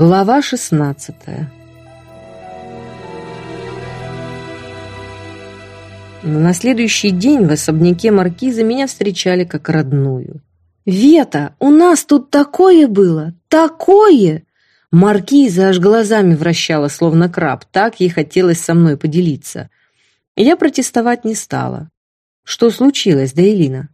Глава шестнадцатая На следующий день в особняке маркиза меня встречали как родную. «Вета, у нас тут такое было! Такое!» Маркиза аж глазами вращала, словно краб, так ей хотелось со мной поделиться. Я протестовать не стала. «Что случилось, Дейлина?»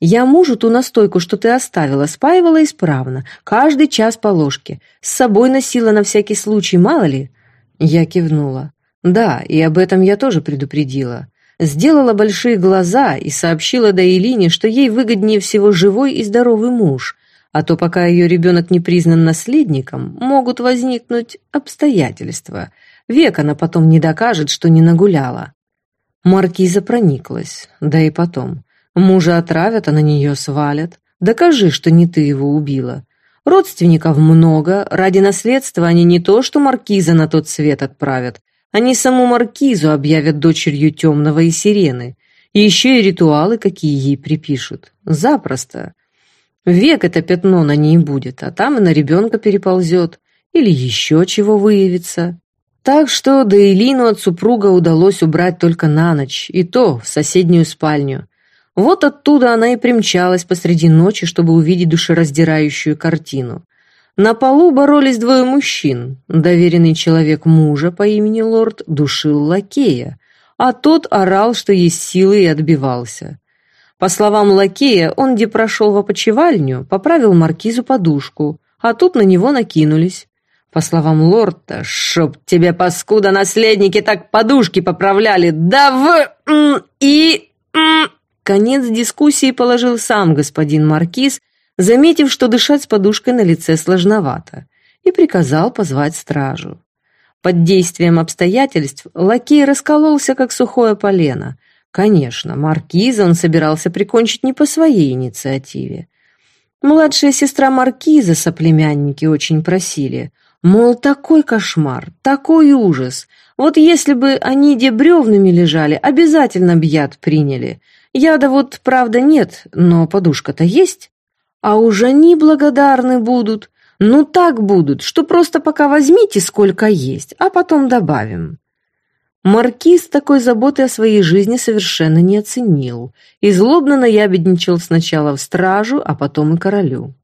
«Я мужу ту настойку, что ты оставила, спаивала исправно, каждый час по ложке. С собой носила на всякий случай, мало ли?» Я кивнула. «Да, и об этом я тоже предупредила сделала большие глаза и сообщила Даилине, что ей выгоднее всего живой и здоровый муж, а то пока ее ребенок не признан наследником, могут возникнуть обстоятельства. Век она потом не докажет, что не нагуляла. Маркиза прониклась, да и потом. Мужа отравят, а на нее свалят. Докажи, что не ты его убила. Родственников много, ради наследства они не то, что маркиза на тот свет отправят, они саму Маркизу объявят дочерью Темного и Сирены. И еще и ритуалы какие ей припишут. Запросто. Век это пятно на ней будет, а там и на ребенка переползет. Или еще чего выявится. Так что Дейлину от супруга удалось убрать только на ночь, и то в соседнюю спальню. Вот оттуда она и примчалась посреди ночи, чтобы увидеть душераздирающую картину. На полу боролись двое мужчин. Доверенный человек мужа по имени Лорд душил лакея, а тот орал, что есть силы, и отбивался. По словам лакея, он где прошел в опочивальню, поправил маркизу подушку, а тут на него накинулись. По словам лорда, чтоб тебе, паскуда, наследники так подушки поправляли, да в... и... Конец дискуссии положил сам господин маркиз, заметив, что дышать с подушкой на лице сложновато, и приказал позвать стражу. Под действием обстоятельств лакей раскололся, как сухое полено. Конечно, маркиза он собирался прикончить не по своей инициативе. Младшая сестра маркиза соплемянники очень просили. Мол, такой кошмар, такой ужас. Вот если бы они где бревнами лежали, обязательно б яд приняли. Яда вот, правда, нет, но подушка-то есть. А уж они благодарны будут. Ну так будут, что просто пока возьмите сколько есть, а потом добавим. Маркиз такой заботы о своей жизни совершенно не оценил и злобно наябедничал сначала в стражу, а потом и королю.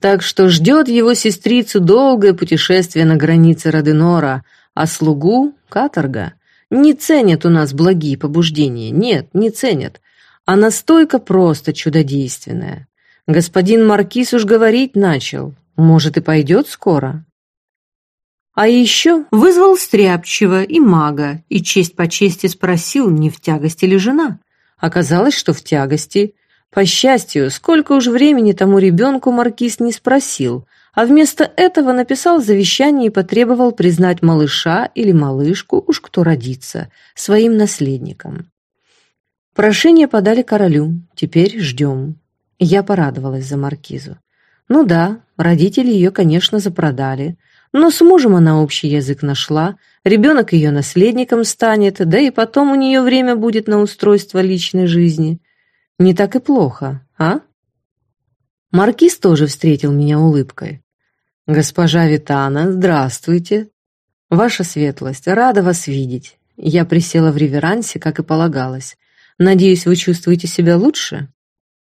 Так что ждет его сестрицу долгое путешествие на границе Роденора, а слугу — каторга. Не ценят у нас благие побуждения, нет, не ценят, а настойка просто чудодейственная. Господин Маркиз уж говорить начал. Может, и пойдет скоро. А еще вызвал Стряпчего и мага, и честь по чести спросил, не в тягости ли жена. Оказалось, что в тягости. По счастью, сколько уж времени тому ребенку Маркиз не спросил, а вместо этого написал завещание и потребовал признать малыша или малышку, уж кто родится, своим наследником. Прошение подали королю, теперь ждем. Я порадовалась за маркизу. Ну да, родители ее, конечно, запродали, но с мужем она общий язык нашла, ребенок ее наследником станет, да и потом у нее время будет на устройство личной жизни. Не так и плохо, а? Маркиз тоже встретил меня улыбкой. «Госпожа Витана, здравствуйте!» «Ваша светлость, рада вас видеть!» Я присела в реверансе, как и полагалось. «Надеюсь, вы чувствуете себя лучше?»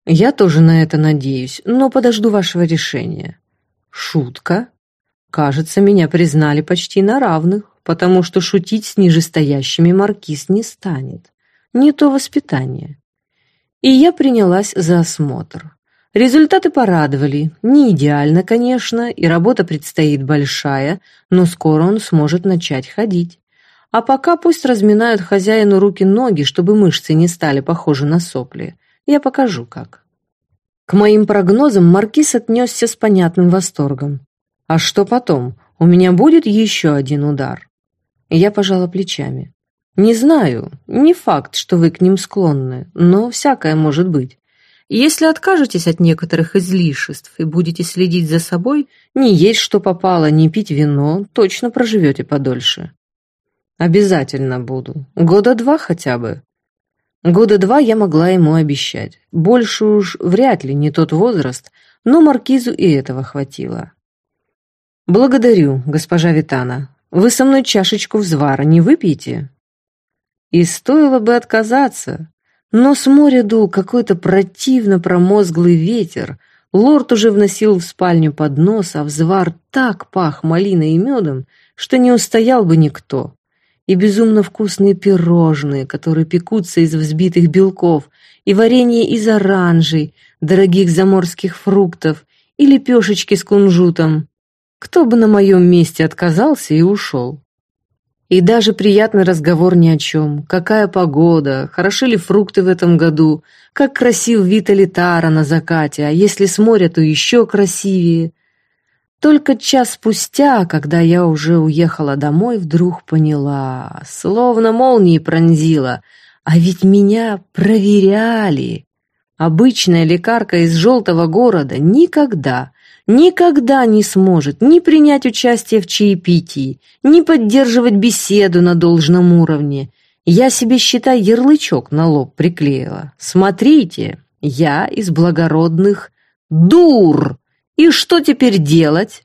Я тоже на это надеюсь, но подожду вашего решения. Шутка? Кажется, меня признали почти на равных, потому что шутить с нижестоящими маркиз не станет. Не то воспитание. И я принялась за осмотр. Результаты порадовали. Не идеально, конечно, и работа предстоит большая, но скоро он сможет начать ходить. А пока пусть разминают хозяину руки-ноги, чтобы мышцы не стали похожи на сопли. Я покажу, как. К моим прогнозам Маркиз отнесся с понятным восторгом. А что потом? У меня будет еще один удар. Я пожала плечами. Не знаю, не факт, что вы к ним склонны, но всякое может быть. Если откажетесь от некоторых излишеств и будете следить за собой, не есть что попало, не пить вино, точно проживете подольше. Обязательно буду. Года два хотя бы. Года два я могла ему обещать. Больше уж вряд ли не тот возраст, но маркизу и этого хватило. «Благодарю, госпожа Витана. Вы со мной чашечку взвара не выпьете?» И стоило бы отказаться, но с моря дул какой-то противно промозглый ветер, лорд уже вносил в спальню поднос, а взвар так пах малиной и медом, что не устоял бы никто. И безумно вкусные пирожные, которые пекутся из взбитых белков, и варенье из оранжей, дорогих заморских фруктов, и лепешечки с кунжутом. Кто бы на моем месте отказался и ушел? И даже приятный разговор ни о чем. Какая погода, хороши ли фрукты в этом году, как красив вид Алитара на закате, а если с моря, то еще красивее. Только час спустя, когда я уже уехала домой, вдруг поняла, словно молнией пронзила, а ведь меня проверяли. Обычная лекарка из желтого города никогда, никогда не сможет ни принять участие в чаепитии, ни поддерживать беседу на должном уровне. Я себе, считай, ярлычок на лоб приклеила. Смотрите, я из благородных дур. И что теперь делать?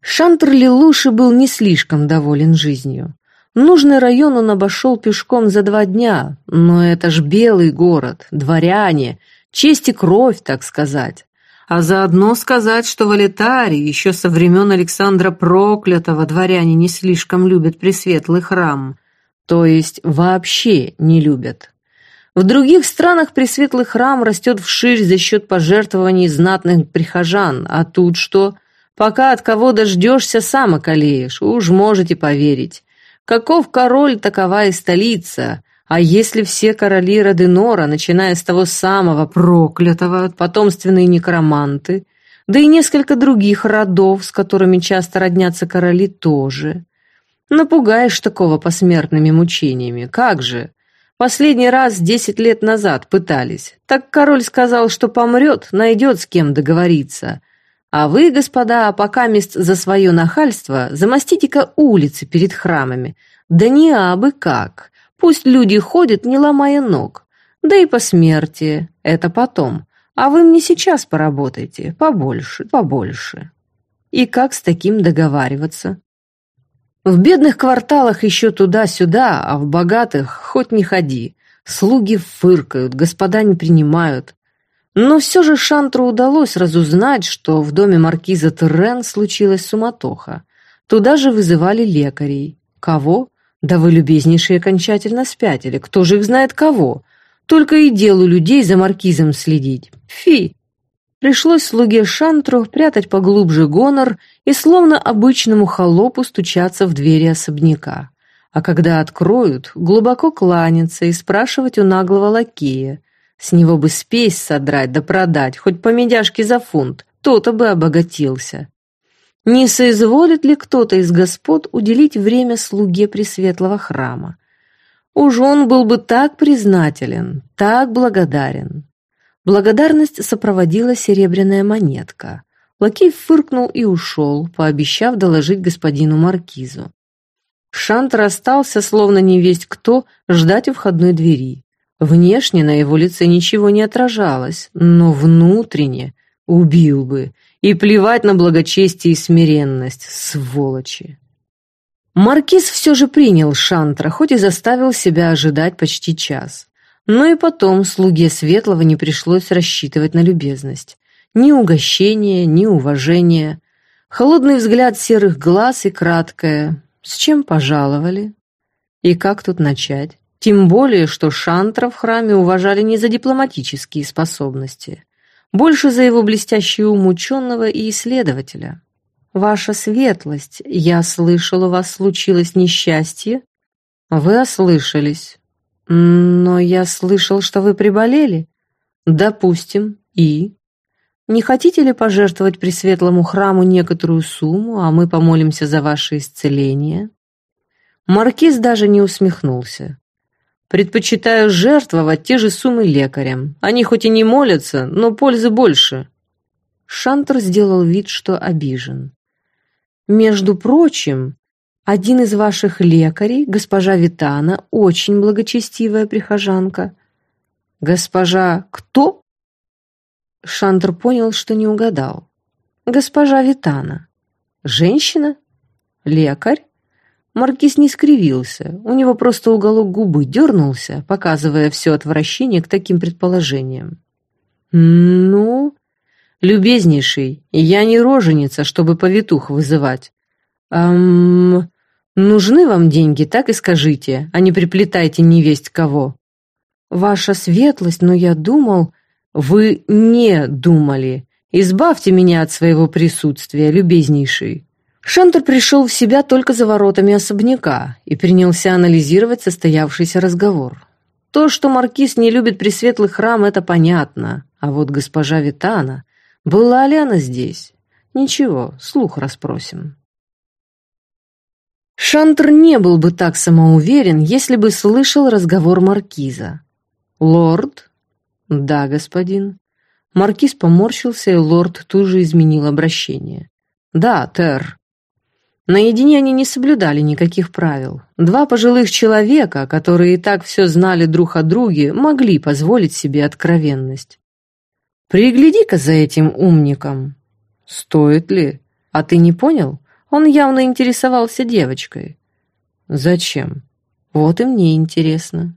Шантр Лилуши был не слишком доволен жизнью. Нужный район он обошел пешком за два дня, но это ж белый город, дворяне, честь и кровь, так сказать а заодно сказать, что в Алитаре еще со времен Александра Проклятого дворяне не слишком любят Пресветлый храм, то есть вообще не любят. В других странах Пресветлый храм растет вширь за счет пожертвований знатных прихожан, а тут что? Пока от кого дождешься, сам околеешь, уж можете поверить. Каков король, такова и столица, а если все короли Роденора, начиная с того самого проклятого, потомственные некроманты, да и несколько других родов, с которыми часто роднятся короли, тоже? Напугаешь такого посмертными мучениями, как же? Последний раз десять лет назад пытались. Так король сказал, что помрет, найдет с кем договориться. А вы, господа, пока за свое нахальство, замостите-ка улицы перед храмами. Да не абы как. Пусть люди ходят, не ломая ног. Да и по смерти, это потом. А вы мне сейчас поработайте, побольше, побольше. И как с таким договариваться? В бедных кварталах еще туда-сюда, а в богатых хоть не ходи. Слуги фыркают, господа не принимают. Но все же Шантру удалось разузнать, что в доме маркиза Террен случилась суматоха. Туда же вызывали лекарей. Кого? Да вы, любезнейшие, окончательно спятили. Кто же их знает кого? Только и делу людей за маркизом следить. Фи! Пришлось слуге Шантру прятать поглубже гонор и словно обычному холопу стучаться в двери особняка. А когда откроют, глубоко кланяться и спрашивать у наглого лакея. С него бы спесь содрать да продать, хоть по медяшке за фунт, то-то бы обогатился. Не соизволит ли кто-то из господ уделить время слуге Пресветлого храма? Уж он был бы так признателен, так благодарен. Благодарность сопроводила серебряная монетка. Лакей фыркнул и ушел, пообещав доложить господину Маркизу. Шант расстался, словно невесть кто, ждать у входной двери. Внешне на его лице ничего не отражалось, но внутренне убил бы, и плевать на благочестие и смиренность, сволочи. Маркиз все же принял Шантра, хоть и заставил себя ожидать почти час. Но и потом слуге Светлого не пришлось рассчитывать на любезность. Ни угощения, ни уважения. Холодный взгляд серых глаз и краткое «С чем пожаловали?» И как тут начать? Тем более, что Шантра в храме уважали не за дипломатические способности больше за его блестящий ум ученого и исследователя. «Ваша светлость, я слышал, у вас случилось несчастье?» «Вы ослышались. Но я слышал, что вы приболели?» «Допустим. И?» «Не хотите ли пожертвовать Пресветлому храму некоторую сумму, а мы помолимся за ваше исцеление?» Маркиз даже не усмехнулся. Предпочитаю жертвовать те же суммы лекарям. Они хоть и не молятся, но пользы больше». Шантер сделал вид, что обижен. «Между прочим, один из ваших лекарей, госпожа Витана, очень благочестивая прихожанка». «Госпожа кто?» Шантер понял, что не угадал. «Госпожа Витана. Женщина? Лекарь? Маркиз не скривился, у него просто уголок губы дернулся, показывая все отвращение к таким предположениям. «Ну, любезнейший, я не роженица, чтобы повитух вызывать. Эм, нужны вам деньги, так и скажите, а не приплетайте невесть кого». «Ваша светлость, но я думал...» «Вы не думали. Избавьте меня от своего присутствия, любезнейший». Шантер пришел в себя только за воротами особняка и принялся анализировать состоявшийся разговор. То, что маркиз не любит пресветлый храм, это понятно. А вот госпожа Витана, была ли она здесь? Ничего, слух расспросим. Шантер не был бы так самоуверен, если бы слышал разговор маркиза. «Лорд?» «Да, господин». Маркиз поморщился, и лорд тут же изменил обращение. «Да, Тер». Наедине они не соблюдали никаких правил. Два пожилых человека, которые и так все знали друг о друге, могли позволить себе откровенность. «Пригляди-ка за этим умником». «Стоит ли? А ты не понял? Он явно интересовался девочкой». «Зачем? Вот и мне интересно».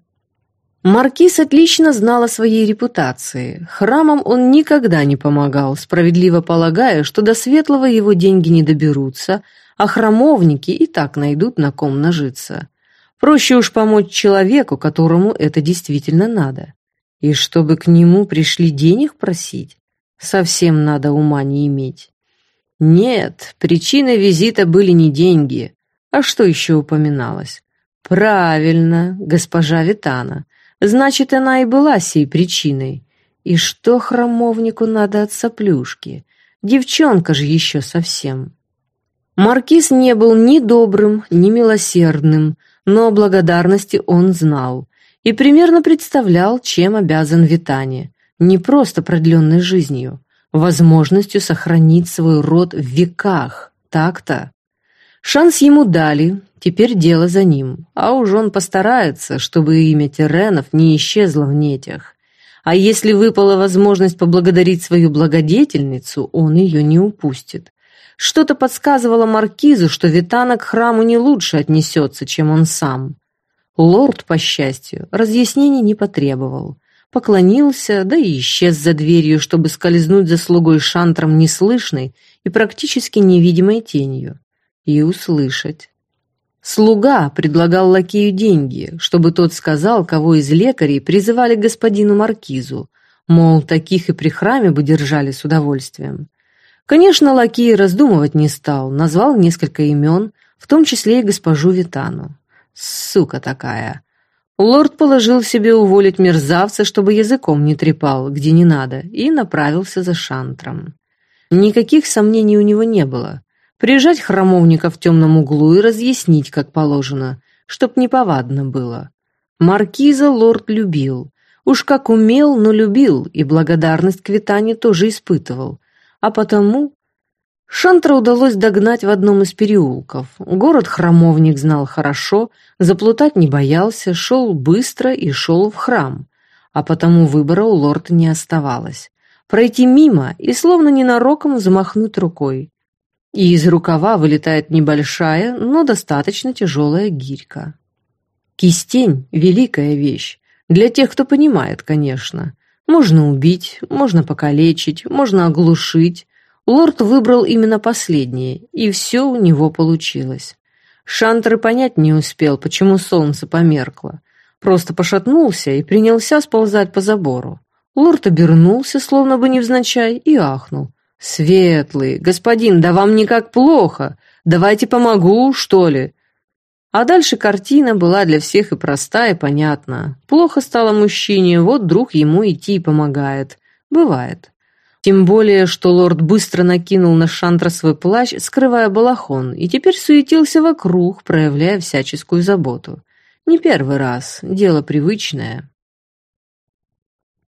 Маркиз отлично знал о своей репутации. Храмам он никогда не помогал, справедливо полагая, что до светлого его деньги не доберутся, а храмовники и так найдут на ком нажиться. Проще уж помочь человеку, которому это действительно надо. И чтобы к нему пришли денег просить, совсем надо ума не иметь. Нет, причиной визита были не деньги. А что еще упоминалось? Правильно, госпожа Витана. Значит, она и была сей причиной. И что храмовнику надо от соплюшки? Девчонка же еще совсем. Маркиз не был ни добрым, ни милосердным, но благодарности он знал и примерно представлял, чем обязан Витане. Не просто продленной жизнью, возможностью сохранить свой род в веках. Так-то. Шанс ему дали, теперь дело за ним, а уж он постарается, чтобы имя Теренов не исчезло в нетях. А если выпала возможность поблагодарить свою благодетельницу, он ее не упустит. Что-то подсказывало Маркизу, что Витана к храму не лучше отнесется, чем он сам. Лорд, по счастью, разъяснений не потребовал. Поклонился, да и исчез за дверью, чтобы скользнуть за слугой шантром неслышной и практически невидимой тенью и услышать. Слуга предлагал лакею деньги, чтобы тот сказал, кого из лекарей призывали господину Маркизу, мол, таких и при храме бы держали с удовольствием. Конечно, лакей раздумывать не стал, назвал несколько имен, в том числе и госпожу Витану. Сука такая. Лорд положил себе уволить мерзавца, чтобы языком не трепал, где не надо, и направился за шантром. Никаких сомнений у него не было прижать храмовника в темном углу и разъяснить, как положено, чтоб неповадно было. Маркиза лорд любил. Уж как умел, но любил, и благодарность к Витане тоже испытывал. А потому... Шантра удалось догнать в одном из переулков. Город храмовник знал хорошо, заплутать не боялся, шел быстро и шел в храм. А потому выбора у лорда не оставалось. Пройти мимо и словно ненароком замахнуть рукой и из рукава вылетает небольшая, но достаточно тяжелая гирька. Кистень — великая вещь. Для тех, кто понимает, конечно. Можно убить, можно покалечить, можно оглушить. Лорд выбрал именно последнее, и все у него получилось. Шантер понять не успел, почему солнце померкло. Просто пошатнулся и принялся сползать по забору. Лорд обернулся, словно бы невзначай, и ахнул. «Светлый, господин, да вам никак плохо. Давайте помогу, что ли?» А дальше картина была для всех и проста, и понятна. Плохо стало мужчине, вот друг ему идти и помогает. Бывает. Тем более, что лорд быстро накинул на Шантра свой плащ, скрывая балахон, и теперь суетился вокруг, проявляя всяческую заботу. Не первый раз, дело привычное.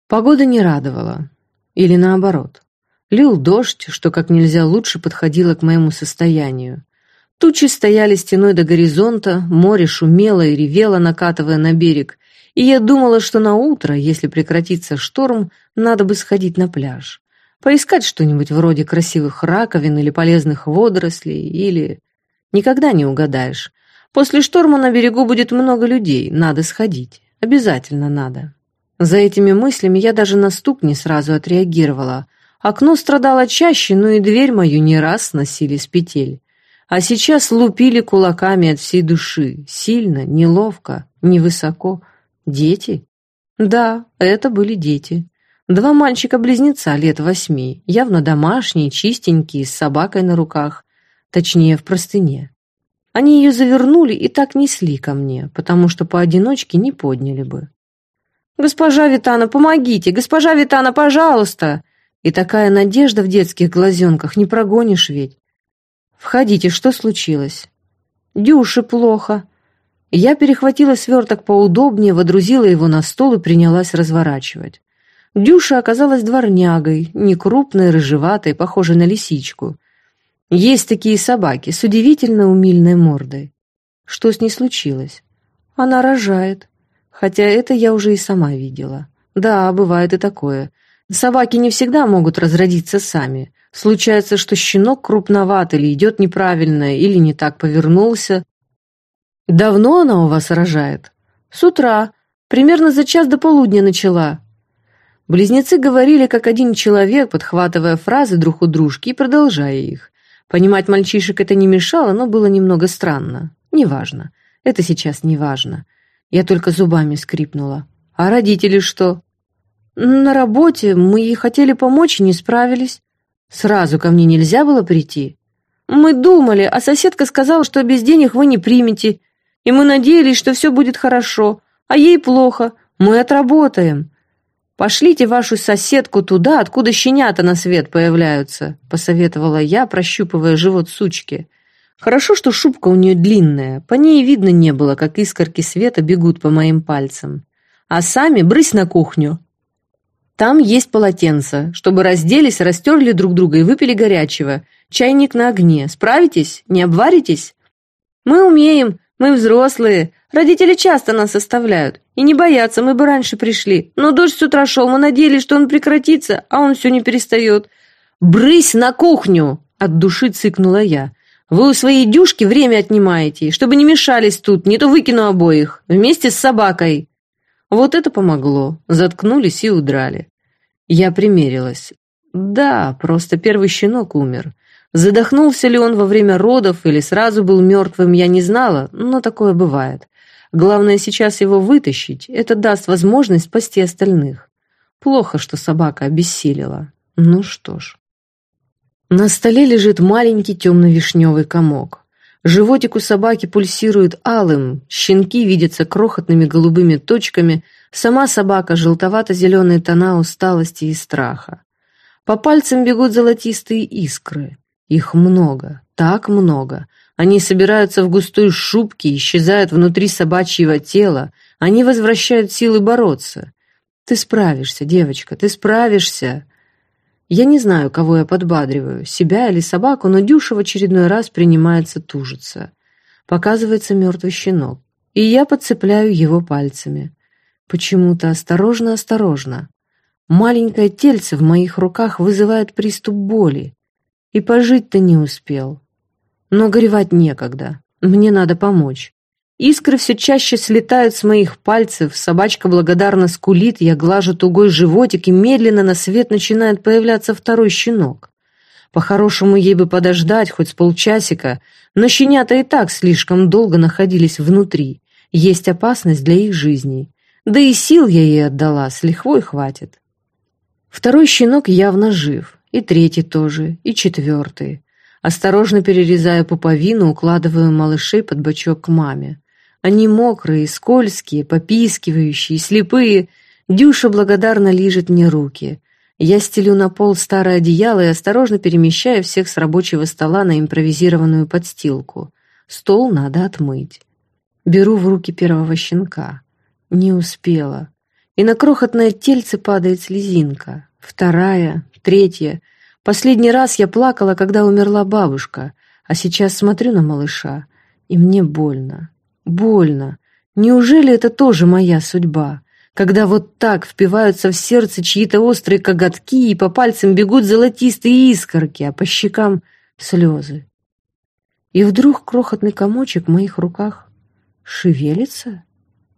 Погода не радовала. Или наоборот. Лил дождь, что как нельзя лучше подходило к моему состоянию. Тучи стояли стеной до горизонта, море шумело и ревело, накатывая на берег, и я думала, что на утро, если прекратится шторм, надо бы сходить на пляж. Поискать что-нибудь вроде красивых раковин или полезных водорослей, или... Никогда не угадаешь. После шторма на берегу будет много людей, надо сходить. Обязательно надо. За этими мыслями я даже на стук не сразу отреагировала. Окно страдало чаще, но и дверь мою не раз сносили с петель. А сейчас лупили кулаками от всей души. Сильно, неловко, невысоко. Дети? Да, это были дети. Два мальчика-близнеца лет восьми, явно домашние, чистенькие, с собакой на руках. Точнее, в простыне. Они ее завернули и так несли ко мне, потому что поодиночке не подняли бы. «Госпожа Витана, помогите! Госпожа Витана, пожалуйста!» И такая надежда в детских глазенках, не прогонишь ведь. «Входите, что случилось?» «Дюше плохо». Я перехватила сверток поудобнее, водрузила его на стол и принялась разворачивать. Дюша оказалась дворнягой, некрупной, рыжеватой, похожей на лисичку. Есть такие собаки с удивительно умильной мордой. Что с ней случилось? Она рожает. Хотя это я уже и сама видела. Да, бывает и такое. Собаки не всегда могут разродиться сами. Случается, что щенок крупноват или идет неправильно, или не так повернулся. Давно она у вас рожает? С утра. Примерно за час до полудня начала. Близнецы говорили как один человек, подхватывая фразы друг у дружки и продолжая их. Понимать мальчишек это не мешало, но было немного странно. Неважно. Это сейчас не важно. Я только зубами скрипнула. А родители что? На работе мы ей хотели помочь и не справились. Сразу ко мне нельзя было прийти. Мы думали, а соседка сказала, что без денег вы не примете. И мы надеялись, что все будет хорошо. А ей плохо. Мы отработаем. «Пошлите вашу соседку туда, откуда щенята на свет появляются», — посоветовала я, прощупывая живот сучки. Хорошо, что шубка у нее длинная, по ней видно не было, как искорки света бегут по моим пальцам. А сами брысь на кухню. Там есть полотенце, чтобы разделись, растерли друг друга и выпили горячего. Чайник на огне. Справитесь? Не обваритесь? Мы умеем, мы взрослые. Родители часто нас оставляют. И не боятся, мы бы раньше пришли. Но дождь с утра шел, мы надеялись, что он прекратится, а он все не перестает. «Брысь на кухню!» — от души цыкнула я. «Вы у своей дюшки время отнимаете, чтобы не мешались тут, не то выкину обоих, вместе с собакой». Вот это помогло. Заткнулись и удрали. Я примерилась. Да, просто первый щенок умер. Задохнулся ли он во время родов или сразу был мертвым, я не знала, но такое бывает. Главное сейчас его вытащить, это даст возможность спасти остальных. Плохо, что собака обессилила. Ну что ж. На столе лежит маленький темно-вишневый комок. Животик у собаки пульсирует алым, щенки видятся крохотными голубыми точками, сама собака желтовато-зеленые тона усталости и страха. По пальцам бегут золотистые искры. Их много, так много, они собираются в густой шубке, исчезают внутри собачьего тела. Они возвращают силы бороться. Ты справишься, девочка, ты справишься. Я не знаю, кого я подбадриваю, себя или собаку, но Дюша в очередной раз принимается тужиться. Показывается мертвый щенок, и я подцепляю его пальцами. Почему-то осторожно-осторожно. Маленькое тельце в моих руках вызывает приступ боли. И пожить-то не успел. Но горевать некогда. Мне надо помочь. Искры все чаще слетают с моих пальцев, собачка благодарно скулит, я глажу тугой животик, и медленно на свет начинает появляться второй щенок. По-хорошему ей бы подождать хоть с полчасика, но щенята и так слишком долго находились внутри. Есть опасность для их жизней. Да и сил я ей отдала, с лихвой хватит. Второй щенок явно жив, и третий тоже, и четвертый. Осторожно перерезая пуповину, укладываю малышей под бочок к маме. Они мокрые, скользкие, попискивающие, слепые. Дюша благодарно лижет мне руки. Я стелю на пол старое одеяло и осторожно перемещаю всех с рабочего стола на импровизированную подстилку. Стол надо отмыть. Беру в руки первого щенка. Не успела. И на крохотное тельце падает слезинка. Вторая, третья — Последний раз я плакала, когда умерла бабушка, а сейчас смотрю на малыша, и мне больно. Больно. Неужели это тоже моя судьба? когда вот так впиваются в сердце чьи-то острые коготки и по пальцам бегут золотистые искорки, а по щекам слезы. И вдруг крохотный комочек в моих руках шевелится?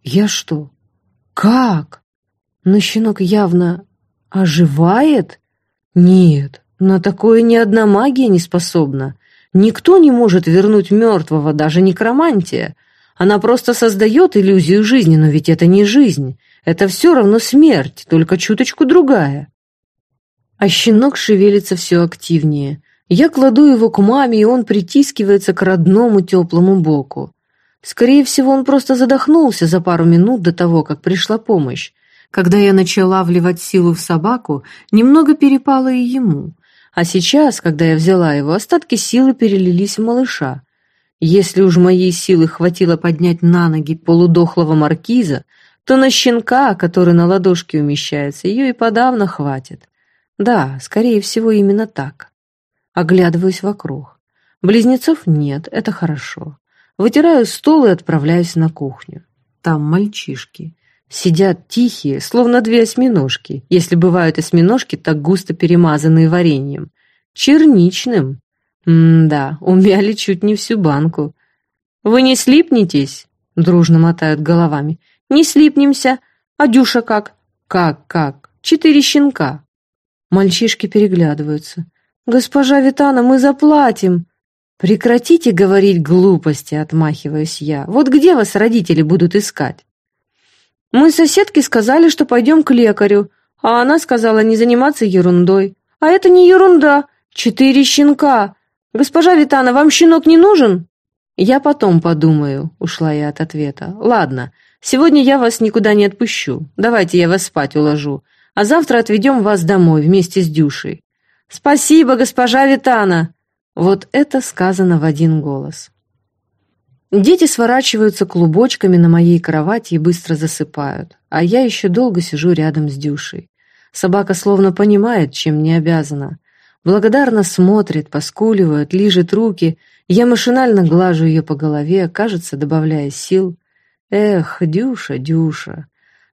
Я что? Как? Но щенок явно оживает? Нет, на такое ни одна магия не способна. Никто не может вернуть мертвого, даже некромантия. Она просто создает иллюзию жизни, но ведь это не жизнь. Это все равно смерть, только чуточку другая. А щенок шевелится все активнее. Я кладу его к маме, и он притискивается к родному теплому боку. Скорее всего, он просто задохнулся за пару минут до того, как пришла помощь. Когда я начала вливать силу в собаку, немного перепало и ему. А сейчас, когда я взяла его, остатки силы перелились в малыша. Если уж моей силы хватило поднять на ноги полудохлого маркиза, то на щенка, который на ладошке умещается, ее и подавно хватит. Да, скорее всего, именно так. Оглядываюсь вокруг. Близнецов нет, это хорошо. Вытираю стол и отправляюсь на кухню. Там мальчишки. Сидят тихие, словно две осьминожки, если бывают осьминожки, так густо перемазанные вареньем. Черничным. М-да, умяли чуть не всю банку. «Вы не слипнетесь?» — дружно мотают головами. «Не слипнемся. А Дюша как?» «Как, как? Четыре щенка». Мальчишки переглядываются. «Госпожа Витана, мы заплатим!» «Прекратите говорить глупости», — отмахиваюсь я. «Вот где вас родители будут искать?» «Мы соседки сказали, что пойдем к лекарю, а она сказала не заниматься ерундой. А это не ерунда. Четыре щенка. Госпожа Витана, вам щенок не нужен?» «Я потом подумаю», — ушла я от ответа. «Ладно, сегодня я вас никуда не отпущу. Давайте я вас спать уложу. А завтра отведем вас домой вместе с Дюшей». «Спасибо, госпожа Витана!» Вот это сказано в один голос. Дети сворачиваются клубочками на моей кровати и быстро засыпают, а я еще долго сижу рядом с Дюшей. Собака словно понимает, чем не обязана. Благодарно смотрит, поскуливает, лижет руки. Я машинально глажу ее по голове, кажется, добавляя сил. Эх, Дюша, Дюша.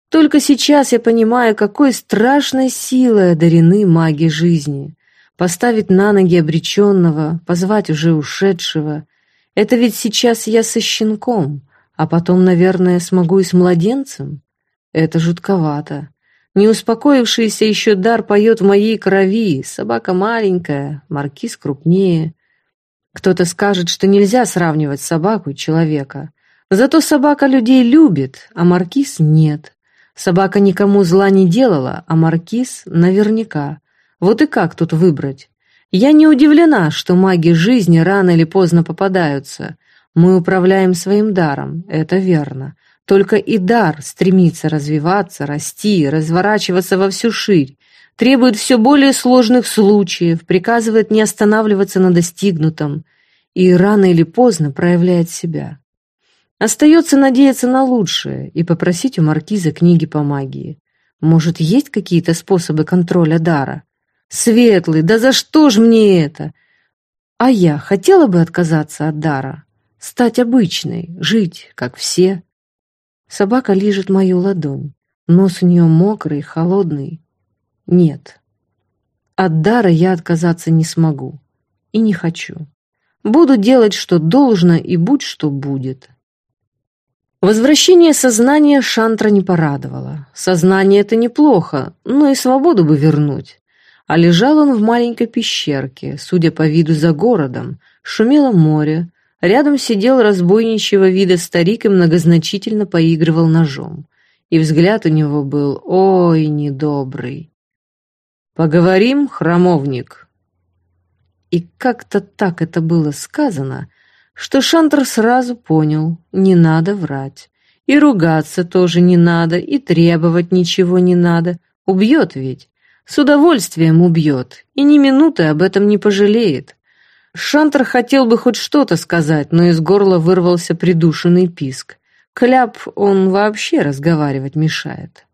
Только сейчас я понимаю, какой страшной силой одарены маги жизни поставить на ноги обреченного, позвать уже ушедшего. Это ведь сейчас я со щенком, а потом, наверное, смогу и с младенцем. Это жутковато. Не успокоившийся еще дар поет в моей крови. Собака маленькая, маркиз крупнее. Кто-то скажет, что нельзя сравнивать собаку и человека. Зато собака людей любит, а маркиз нет. Собака никому зла не делала, а маркиз наверняка. Вот и как тут выбрать? Я не удивлена, что маги жизни рано или поздно попадаются. Мы управляем своим даром, это верно. Только и дар стремится развиваться, расти, разворачиваться во всю ширь, требует все более сложных случаев, приказывает не останавливаться на достигнутом и рано или поздно проявляет себя. Остается надеяться на лучшее и попросить у маркиза книги по магии. Может, есть какие-то способы контроля дара? Светлый, да за что ж мне это? А я хотела бы отказаться от дара, стать обычной, жить, как все. Собака лижет мою ладонь. Нос у нее мокрый, холодный. Нет. От дара я отказаться не смогу. И не хочу. Буду делать, что должно, и будь что будет. Возвращение сознания Шантра не порадовало. Сознание — это неплохо, но и свободу бы вернуть. А лежал он в маленькой пещерке, судя по виду за городом, шумело море, рядом сидел разбойничьего вида старик и многозначительно поигрывал ножом. И взгляд у него был ой недобрый. «Поговорим, храмовник?» И как-то так это было сказано, что Шантр сразу понял, не надо врать. И ругаться тоже не надо, и требовать ничего не надо. Убьет ведь. С удовольствием убьет, и ни минуты об этом не пожалеет. Шантер хотел бы хоть что-то сказать, но из горла вырвался придушенный писк. Кляп он вообще разговаривать мешает.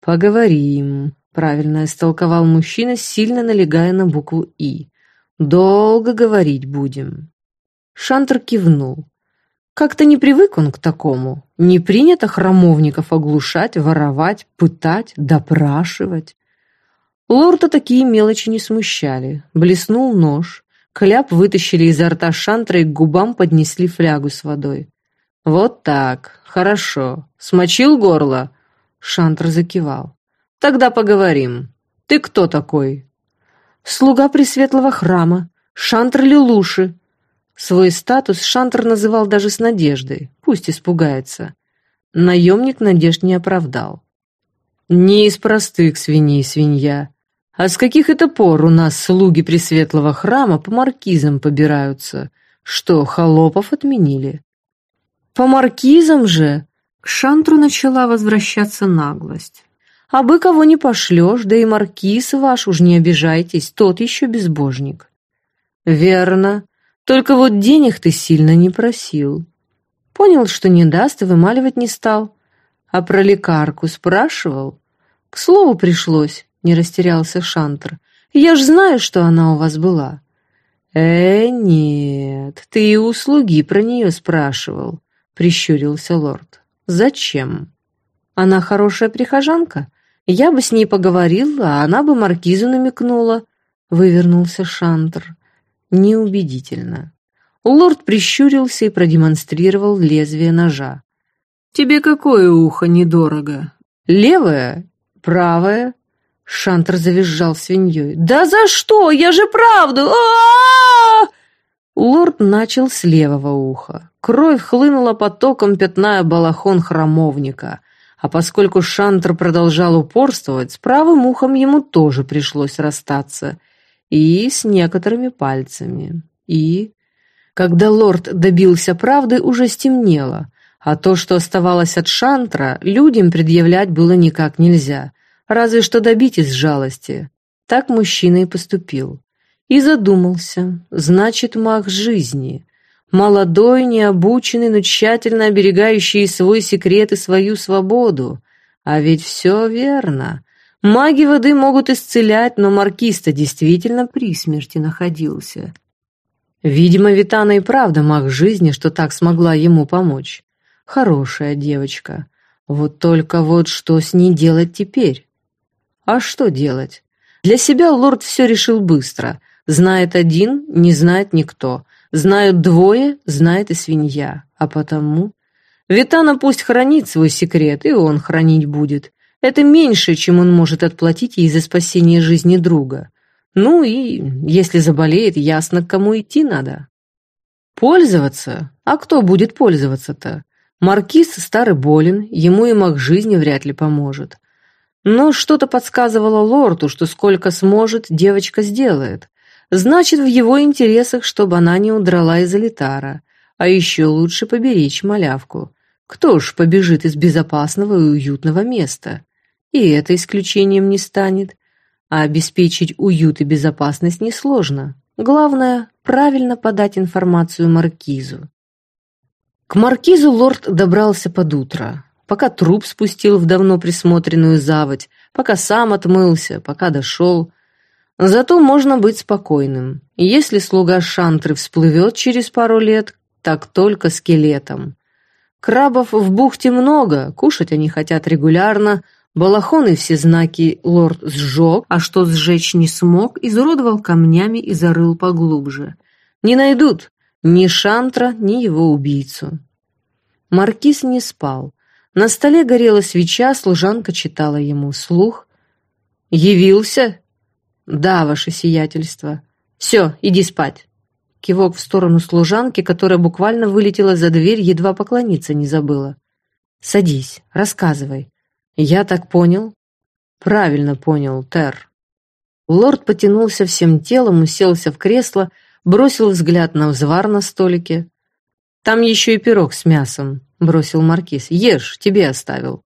«Поговорим», — правильно истолковал мужчина, сильно налегая на букву «И». «Долго говорить будем». Шантер кивнул. Как-то не привык он к такому. Не принято храмовников оглушать, воровать, пытать, допрашивать. Лорда такие мелочи не смущали. Блеснул нож. Кляп вытащили изо рта шантра и к губам поднесли флягу с водой. «Вот так. Хорошо. Смочил горло?» Шантр закивал. «Тогда поговорим. Ты кто такой?» «Слуга Пресветлого храма. Шантр Лилуши». Свой статус Шантр называл даже с надеждой. Пусть испугается. Наемник надежд не оправдал. «Не из простых свиней свинья. А с каких это пор у нас слуги Пресветлого храма по маркизам побираются? Что, холопов отменили?» «По маркизам же!» К Шантру начала возвращаться наглость. «А бы кого не пошлешь, да и маркиз ваш, уж не обижайтесь, тот еще безбожник». «Верно. Только вот денег ты сильно не просил. Понял, что не даст и вымаливать не стал. А про лекарку спрашивал. К слову пришлось, не растерялся Шантр. Я ж знаю, что она у вас была». «Э, нет, ты и услуги про нее спрашивал. — прищурился лорд. «Зачем? Она хорошая прихожанка? Я бы с ней поговорила, а она бы маркизу намекнула», — вывернулся Шантр. «Неубедительно». Лорд прищурился и продемонстрировал лезвие ножа. «Тебе какое ухо недорого? Левое? Правое?» Шантр завизжал свиньей. «Да за что? Я же правду! а, Лорд начал с левого уха. Кровь хлынула потоком, пятная балахон храмовника. А поскольку Шантр продолжал упорствовать, с правым ухом ему тоже пришлось расстаться. И с некоторыми пальцами. И... Когда лорд добился правды, уже стемнело. А то, что оставалось от Шантра, людям предъявлять было никак нельзя. Разве что добить из жалости. Так мужчина и поступил. И задумался. Значит, маг жизни. Молодой, необученный, но тщательно оберегающий свой секрет и свою свободу. А ведь все верно. Маги воды могут исцелять, но маркиста действительно при смерти находился. Видимо, Витана и правда маг жизни, что так смогла ему помочь. Хорошая девочка. Вот только вот что с ней делать теперь? А что делать? Для себя лорд все решил быстро. Знает один, не знает никто. Знают двое, знает и свинья. А потому... Витана пусть хранит свой секрет, и он хранить будет. Это меньше, чем он может отплатить ей за спасение жизни друга. Ну и, если заболеет, ясно, к кому идти надо. Пользоваться? А кто будет пользоваться-то? Маркиз старый болен, ему и маг жизни вряд ли поможет. Но что-то подсказывало лорду, что сколько сможет, девочка сделает. Значит, в его интересах, чтобы она не удрала из Алитара. А еще лучше поберечь малявку. Кто ж побежит из безопасного и уютного места? И это исключением не станет. А обеспечить уют и безопасность несложно. Главное – правильно подать информацию Маркизу. К Маркизу лорд добрался под утро, пока труп спустил в давно присмотренную заводь, пока сам отмылся, пока дошел – Зато можно быть спокойным. Если слуга Шантры всплывет через пару лет, так только скелетом. Крабов в бухте много, кушать они хотят регулярно, балахоны все знаки лорд сжег, а что сжечь не смог, изуродовал камнями и зарыл поглубже. Не найдут ни Шантра, ни его убийцу. Маркиз не спал. На столе горела свеча, служанка читала ему слух. «Явился?» «Да, ваше сиятельство. Все, иди спать». Кивок в сторону служанки, которая буквально вылетела за дверь, едва поклониться не забыла. «Садись, рассказывай». «Я так понял?» «Правильно понял, Тер». Лорд потянулся всем телом, уселся в кресло, бросил взгляд на взвар на столике. «Там еще и пирог с мясом», — бросил Маркиз. «Ешь, тебе оставил».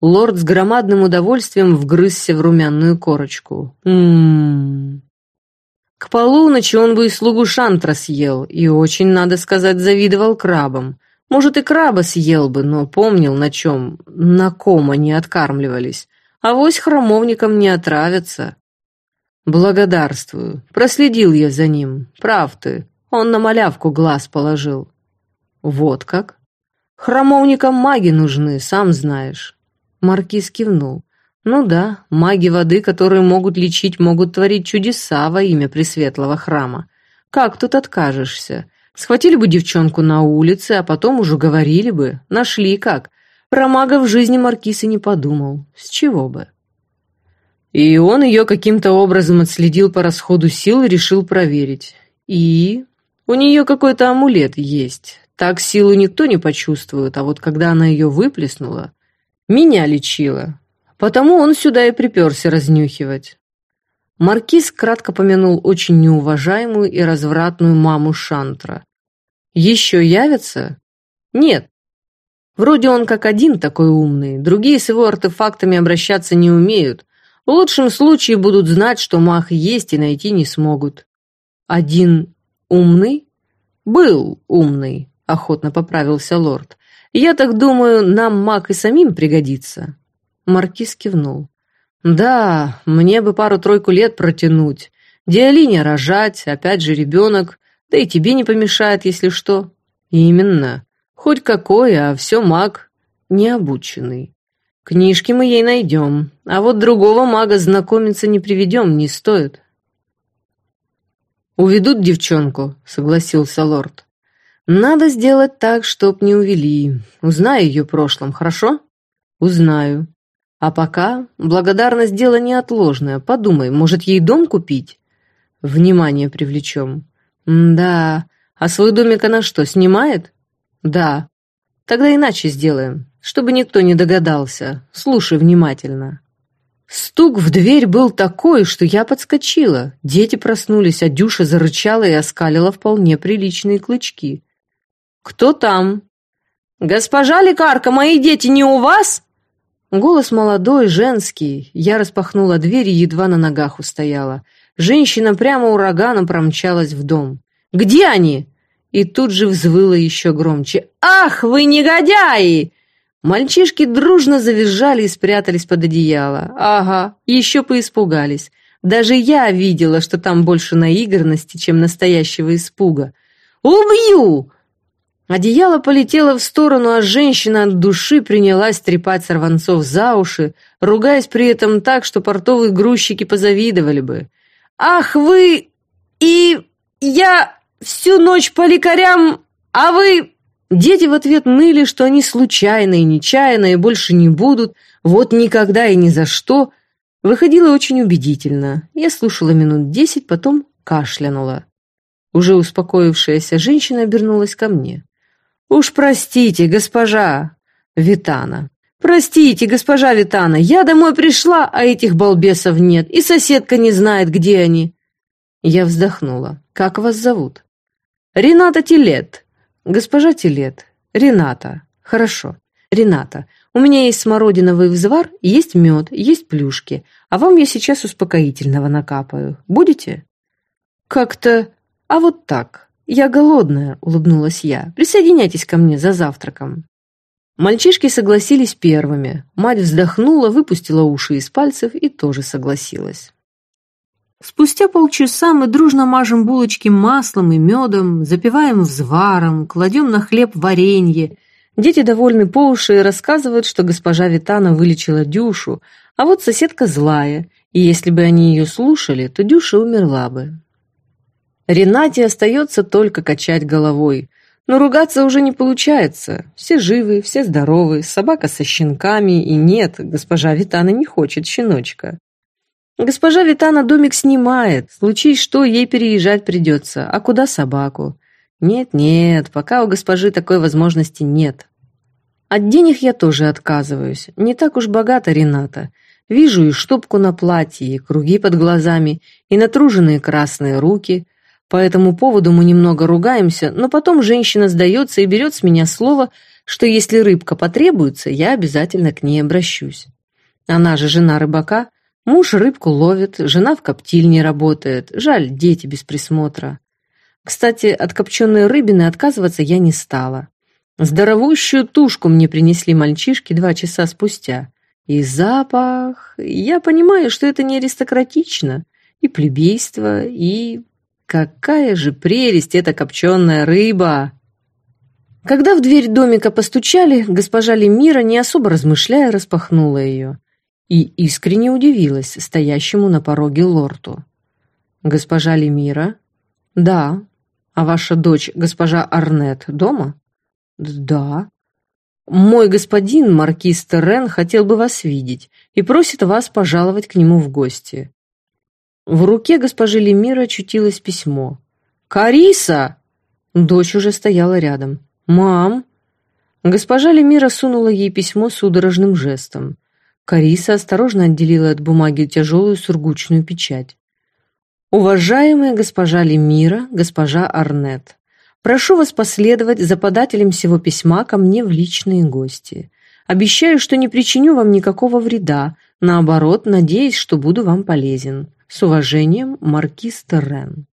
Лорд с громадным удовольствием вгрызся в румяную корочку. Ммм. К полуночи он бы и слугу Шантра съел, и очень, надо сказать, завидовал крабам. Может, и краба съел бы, но помнил, на чем, на ком они откармливались. А вось храмовникам не отравятся. Благодарствую. Проследил я за ним. Прав ты. Он на малявку глаз положил. Вот как? Храмовникам маги нужны, сам знаешь. Маркиз кивнул. Ну да, маги воды, которые могут лечить, могут творить чудеса во имя Пресветлого храма. Как тут откажешься? Схватили бы девчонку на улице, а потом уже говорили бы, нашли как. Про мага в жизни Маркиз и не подумал. С чего бы? И он ее каким-то образом отследил по расходу сил и решил проверить. И у нее какой-то амулет есть. Так силу никто не почувствует, а вот когда она ее выплеснула, меня лечила. Потому он сюда и приперся разнюхивать. Маркиз кратко помянул очень неуважаемую и развратную маму Шантра. «Еще явится?» «Нет. Вроде он как один такой умный, другие с его артефактами обращаться не умеют. В лучшем случае будут знать, что маг есть и найти не смогут. Один умный? Был умный, охотно поправился лорд. Я так думаю, нам маг и самим пригодится. Маркиз кивнул. Да, мне бы пару-тройку лет протянуть. Диалине рожать, опять же ребенок, да и тебе не помешает, если что. Именно. Хоть какой, а все маг необученный. Книжки мы ей найдем, а вот другого мага знакомиться не приведем, не стоит. «Уведут девчонку», — согласился лорд. «Надо сделать так, чтоб не увели. Узнаю ее прошлом, хорошо?» «Узнаю. А пока благодарность дело неотложное. Подумай, может, ей дом купить?» «Внимание привлечем». «Да. А свой домик она что, снимает?» «Да. Тогда иначе сделаем, чтобы никто не догадался. Слушай внимательно». Стук в дверь был такой, что я подскочила. Дети проснулись, а Дюша зарычала и оскалила вполне приличные клычки. «Кто там?» «Госпожа лекарка, мои дети не у вас?» Голос молодой, женский. Я распахнула дверь и едва на ногах устояла. Женщина прямо ураганом промчалась в дом. «Где они?» И тут же взвыла еще громче. «Ах, вы негодяи! Мальчишки дружно завизжали и спрятались под одеяло. Ага, еще поиспугались. Даже я видела, что там больше наигранности, чем настоящего испуга. «Убью!» Одеяло полетело в сторону, а женщина от души принялась трепать сорванцов за уши, ругаясь при этом так, что портовые грузчики позавидовали бы. «Ах вы! И я всю ночь по лекарям, а вы Дети в ответ ныли, что они случайно и нечаянно и больше не будут, вот никогда и ни за что. Выходило очень убедительно. Я слушала минут десять, потом кашлянула. Уже успокоившаяся женщина обернулась ко мне. «Уж простите, госпожа Витана. Простите, госпожа Витана, я домой пришла, а этих балбесов нет, и соседка не знает, где они». Я вздохнула. «Как вас зовут?» «Рената Тилет», «Госпожа Телет, Рената. Хорошо. Рената, у меня есть смородиновый взвар, есть мед, есть плюшки, а вам я сейчас успокоительного накапаю. Будете?» «Как-то... А вот так. Я голодная», — улыбнулась я. «Присоединяйтесь ко мне за завтраком». Мальчишки согласились первыми. Мать вздохнула, выпустила уши из пальцев и тоже согласилась. Спустя полчаса мы дружно мажем булочки маслом и медом, запиваем взваром, кладем на хлеб варенье. Дети довольны по уши и рассказывают, что госпожа Витана вылечила Дюшу, а вот соседка злая, и если бы они ее слушали, то Дюша умерла бы. Ренате остается только качать головой. Но ругаться уже не получается. Все живы, все здоровы, собака со щенками, и нет, госпожа Витана не хочет щеночка. Госпожа Витана домик снимает. Случись что, ей переезжать придется. А куда собаку? Нет-нет, пока у госпожи такой возможности нет. От денег я тоже отказываюсь. Не так уж богата Рената. Вижу и штопку на платье, и круги под глазами, и натруженные красные руки. По этому поводу мы немного ругаемся, но потом женщина сдается и берет с меня слово, что если рыбка потребуется, я обязательно к ней обращусь. Она же жена рыбака, Муж рыбку ловит, жена в коптильне работает. Жаль, дети без присмотра. Кстати, от копченой рыбины отказываться я не стала. Здоровущую тушку мне принесли мальчишки два часа спустя. И запах... Я понимаю, что это не аристократично. И плебейство, и... Какая же прелесть эта копченая рыба! Когда в дверь домика постучали, госпожа Лемира, не особо размышляя, распахнула ее и искренне удивилась стоящему на пороге лорту. «Госпожа Лемира?» «Да. А ваша дочь, госпожа Арнет, дома?» «Да». «Мой господин, маркиз Террен, хотел бы вас видеть и просит вас пожаловать к нему в гости». В руке госпожи Лемира очутилось письмо. «Кариса!» Дочь уже стояла рядом. «Мам!» Госпожа Лемира сунула ей письмо судорожным жестом. Кариса осторожно отделила от бумаги тяжелую сургучную печать. «Уважаемая госпожа Лемира, госпожа Арнет, прошу вас последовать за подателем всего письма ко мне в личные гости. Обещаю, что не причиню вам никакого вреда, наоборот, надеюсь, что буду вам полезен. С уважением, маркиз Террен».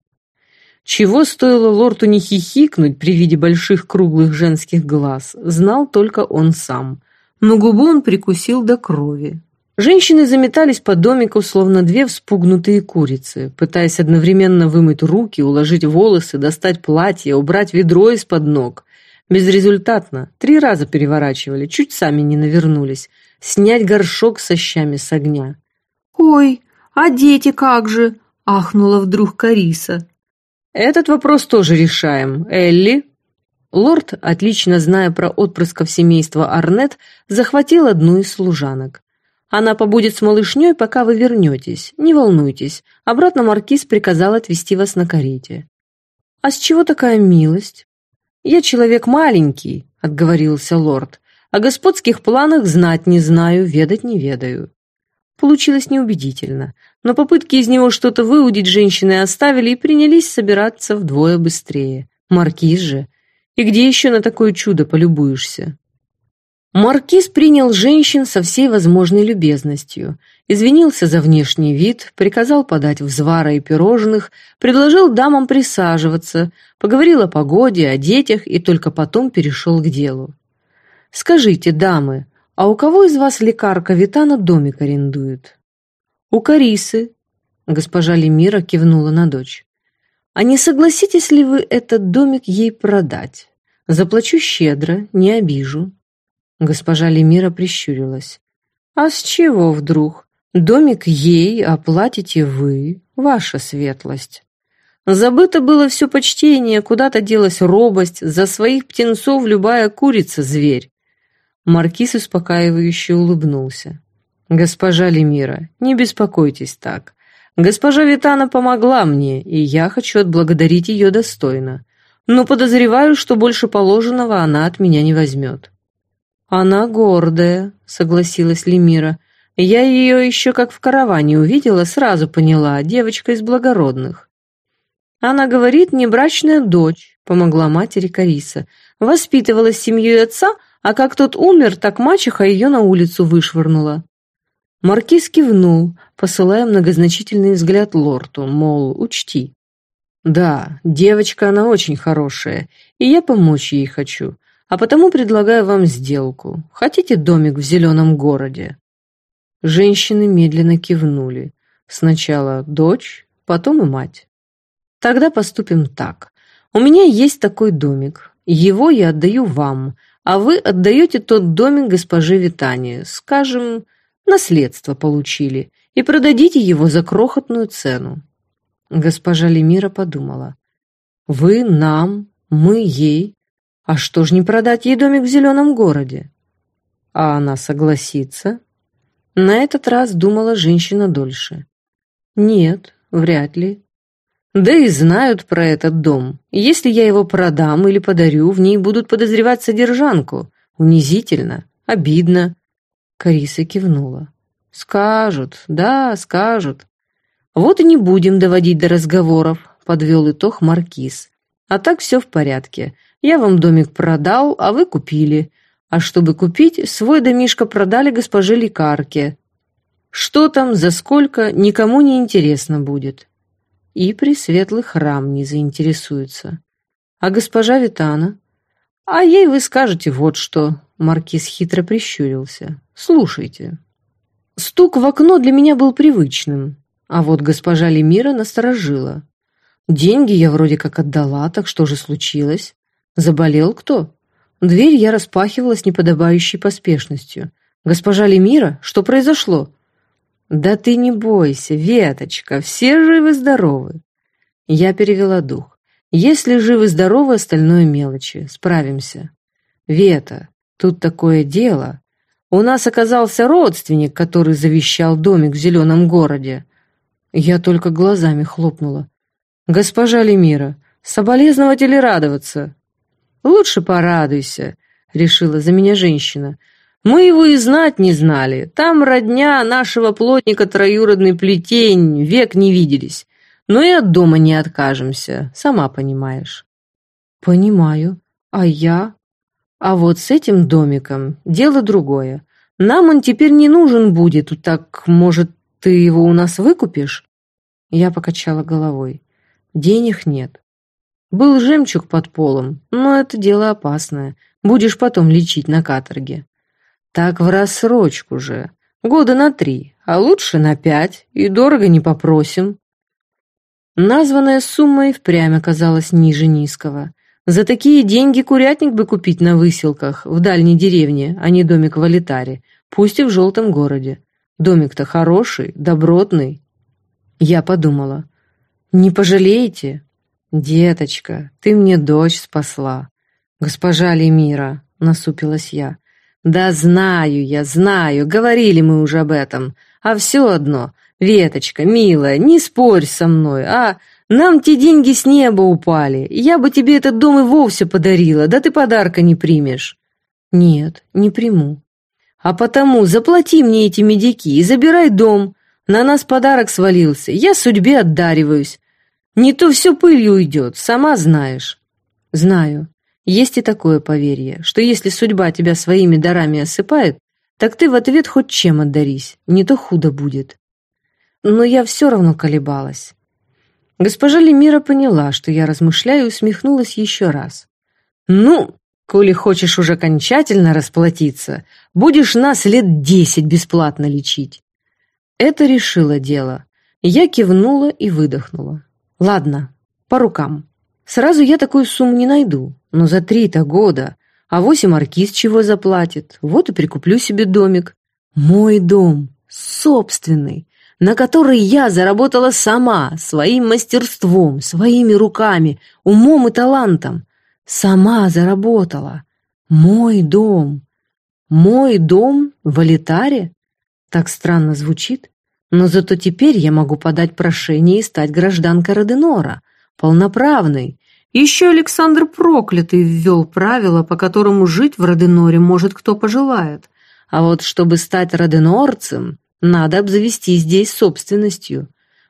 Чего стоило лорду не хихикнуть при виде больших круглых женских глаз, знал только он сам но губу он прикусил до крови. Женщины заметались по домику, словно две вспугнутые курицы, пытаясь одновременно вымыть руки, уложить волосы, достать платье, убрать ведро из-под ног. Безрезультатно. Три раза переворачивали, чуть сами не навернулись. Снять горшок со щами с огня. «Ой, а дети как же?» – ахнула вдруг Кариса. «Этот вопрос тоже решаем. Элли?» Лорд, отлично зная про отпрысков семейства Арнет, захватил одну из служанок. Она побудет с малышней, пока вы вернетесь. Не волнуйтесь. Обратно маркиз приказал отвезти вас на карете. А с чего такая милость? Я человек маленький, отговорился лорд. О господских планах знать не знаю, ведать не ведаю. Получилось неубедительно, но попытки из него что-то выудить женщины оставили и принялись собираться вдвое быстрее. Маркиз же и где еще на такое чудо полюбуешься? Маркиз принял женщин со всей возможной любезностью, извинился за внешний вид, приказал подать взвара и пирожных, предложил дамам присаживаться, поговорил о погоде, о детях и только потом перешел к делу. «Скажите, дамы, а у кого из вас лекарка Витана домик арендует?» «У Карисы», — госпожа Лемира кивнула на дочь. А не согласитесь ли вы этот домик ей продать? Заплачу щедро, не обижу. Госпожа Лемира прищурилась. А с чего вдруг? Домик ей оплатите вы, ваша светлость. Забыто было все почтение, куда-то делась робость, за своих птенцов любая курица – зверь. Маркиз успокаивающе улыбнулся. «Госпожа Лемира, не беспокойтесь так. Госпожа Витана помогла мне, и я хочу отблагодарить ее достойно. Но подозреваю, что больше положенного она от меня не возьмет». «Она гордая», — согласилась Лемира. «Я ее еще как в караване увидела, сразу поняла, девочка из благородных». «Она говорит, небрачная дочь», — помогла матери Кариса. «Воспитывалась семьей отца, а как тот умер, так мачеха ее на улицу вышвырнула». Маркиз кивнул, посылая многозначительный взгляд лорту, мол, учти. «Да, девочка она очень хорошая, и я помочь ей хочу, а потому предлагаю вам сделку. Хотите домик в зеленом городе?» Женщины медленно кивнули. Сначала дочь, потом и мать. «Тогда поступим так. У меня есть такой домик. Его я отдаю вам, а вы отдаете тот домик госпоже Витании, скажем, наследство получили, и продадите его за крохотную цену. Госпожа Лемира подумала. Вы нам, мы ей. А что ж не продать ей домик в зеленом городе? А она согласится? На этот раз думала женщина дольше. Нет, вряд ли. Да и знают про этот дом. Если я его продам или подарю, в ней будут подозревать содержанку. Унизительно, обидно. Кариса кивнула. «Скажут, да, скажут. Вот и не будем доводить до разговоров», — подвел итог Маркиз. «А так все в порядке. Я вам домик продал, а вы купили. А чтобы купить, свой домишко продали госпоже лекарке. Что там, за сколько, никому не интересно будет. И пресветлый храм не заинтересуется. А госпожа Витана? А ей вы скажете вот что, Маркиз хитро прищурился. «Слушайте». Стук в окно для меня был привычным, а вот госпожа Лемира насторожила. Деньги я вроде как отдала, так что же случилось? Заболел кто? Дверь я распахивала с неподобающей поспешностью. «Госпожа Лемира, что произошло?» «Да ты не бойся, Веточка, все живы-здоровы». Я перевела дух. «Если живы-здоровы, остальное мелочи. Справимся». «Вета, тут такое дело. У нас оказался родственник, который завещал домик в зеленом городе». Я только глазами хлопнула. «Госпожа Лемира, соболезновать или радоваться?» «Лучше порадуйся», — решила за меня женщина. «Мы его и знать не знали. Там родня нашего плотника троюродный плетень, век не виделись. Но и от дома не откажемся, сама понимаешь». «Понимаю. А я?» «А вот с этим домиком дело другое. Нам он теперь не нужен будет, так, может, ты его у нас выкупишь?» Я покачала головой. «Денег нет. Был жемчуг под полом, но это дело опасное. Будешь потом лечить на каторге. Так в рассрочку же. Года на три, а лучше на пять, и дорого не попросим. Названная сумма и впрямь оказалась ниже низкого. За такие деньги курятник бы купить на выселках, в дальней деревне, а не домик в Алитаре, пусть и в желтом городе. Домик-то хороший, добротный. Я подумала, не пожалеете? «Деточка, ты мне дочь спасла». «Госпожа Лемира», — насупилась я. «Да знаю я, знаю, говорили мы уже об этом. А все одно, Веточка, милая, не спорь со мной, а нам те деньги с неба упали. Я бы тебе этот дом и вовсе подарила, да ты подарка не примешь». «Нет, не приму». «А потому заплати мне эти медики и забирай дом. На нас подарок свалился, я судьбе отдариваюсь. Не то все пылью уйдет, сама знаешь. Знаю. Есть и такое поверье, что если судьба тебя своими дарами осыпает, так ты в ответ хоть чем отдарись, не то худо будет. Но я все равно колебалась. Госпожа Лемира поняла, что я размышляю, и усмехнулась еще раз. «Ну, коли хочешь уже окончательно расплатиться, будешь нас лет десять бесплатно лечить». Это решило дело. Я кивнула и выдохнула. Ладно, по рукам. Сразу я такую сумму не найду, но за три-то года. А восемь маркиз чего заплатит, вот и прикуплю себе домик. Мой дом, собственный, на который я заработала сама, своим мастерством, своими руками, умом и талантом. Сама заработала. Мой дом. Мой дом в Алитаре? Так странно звучит. Но зато теперь я могу подать прошение и стать гражданкой Роденора, полноправной. Еще Александр Проклятый ввел правило, по которому жить в Роденоре может кто пожелает. А вот чтобы стать роденорцем, надо обзавестись здесь собственностью.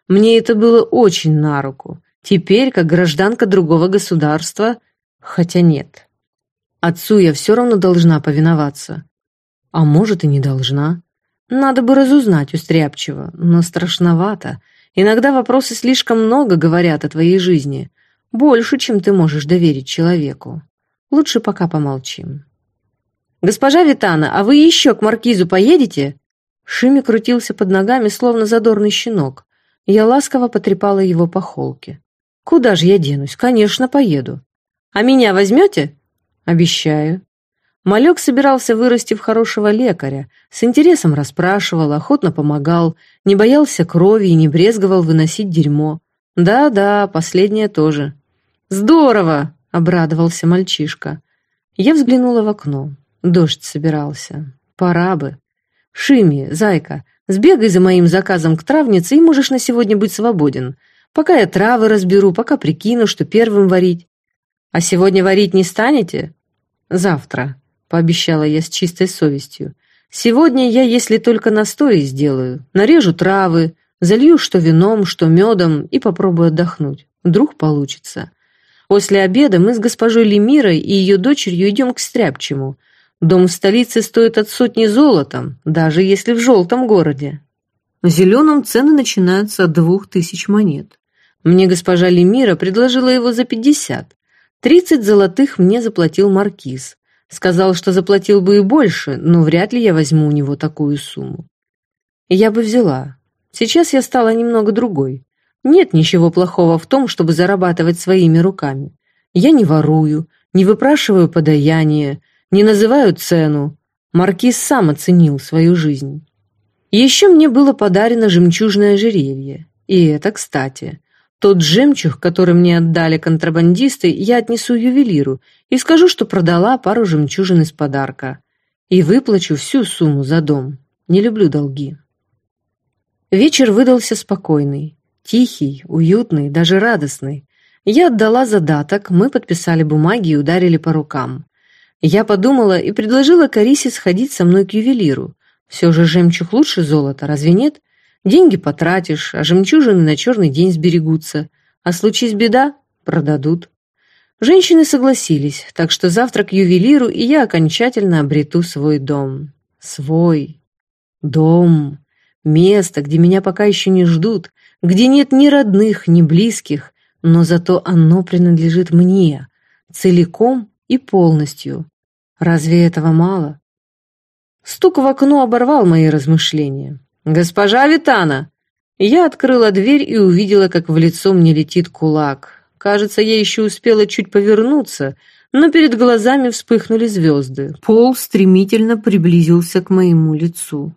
Мне это было очень на руку. Теперь, как гражданка другого государства, хотя нет. Отцу я все равно должна повиноваться. А может и не должна. Надо бы разузнать у Стряпчего, но страшновато. Иногда вопросы слишком много говорят о твоей жизни. Больше, чем ты можешь доверить человеку. Лучше пока помолчим. «Госпожа Витана, а вы еще к маркизу поедете?» Шими крутился под ногами, словно задорный щенок. Я ласково потрепала его по холке. «Куда же я денусь? Конечно, поеду. А меня возьмете?» «Обещаю». Малек собирался вырасти в хорошего лекаря, с интересом расспрашивал, охотно помогал, не боялся крови и не брезговал выносить дерьмо. Да-да, последнее тоже. «Здорово!» — обрадовался мальчишка. Я взглянула в окно. Дождь собирался. Пора бы. «Шими, зайка, сбегай за моим заказом к травнице, и можешь на сегодня быть свободен. Пока я травы разберу, пока прикину, что первым варить. А сегодня варить не станете?» «Завтра», пообещала я с чистой совестью. «Сегодня я, если только настои сделаю, нарежу травы, залью что вином, что медом и попробую отдохнуть. Вдруг получится. После обеда мы с госпожой Лемирой и ее дочерью идем к Стряпчему. Дом в столице стоит от сотни золотом, даже если в желтом городе. В зеленом цены начинаются от двух тысяч монет. Мне госпожа Лемира предложила его за пятьдесят. Тридцать золотых мне заплатил маркиз. Сказал, что заплатил бы и больше, но вряд ли я возьму у него такую сумму. Я бы взяла. Сейчас я стала немного другой. Нет ничего плохого в том, чтобы зарабатывать своими руками. Я не ворую, Не выпрашиваю подаяние, не называю цену. Маркиз сам оценил свою жизнь. Еще мне было подарено жемчужное ожерелье. И это, кстати. Тот жемчуг, который мне отдали контрабандисты, я отнесу ювелиру и скажу, что продала пару жемчужин из подарка. И выплачу всю сумму за дом. Не люблю долги. Вечер выдался спокойный, тихий, уютный, даже радостный. Я отдала задаток, мы подписали бумаги и ударили по рукам. Я подумала и предложила Карисе сходить со мной к ювелиру. Все же жемчуг лучше золота, разве нет? Деньги потратишь, а жемчужины на черный день сберегутся. А случись беда, продадут. Женщины согласились, так что завтра к ювелиру, и я окончательно обрету свой дом. Свой дом. Место, где меня пока еще не ждут, где нет ни родных, ни близких, но зато оно принадлежит мне, целиком и полностью. Разве этого мало? Стук в окно оборвал мои размышления. «Госпожа Витана!» Я открыла дверь и увидела, как в лицо мне летит кулак. Кажется, я еще успела чуть повернуться, но перед глазами вспыхнули звезды. Пол стремительно приблизился к моему лицу.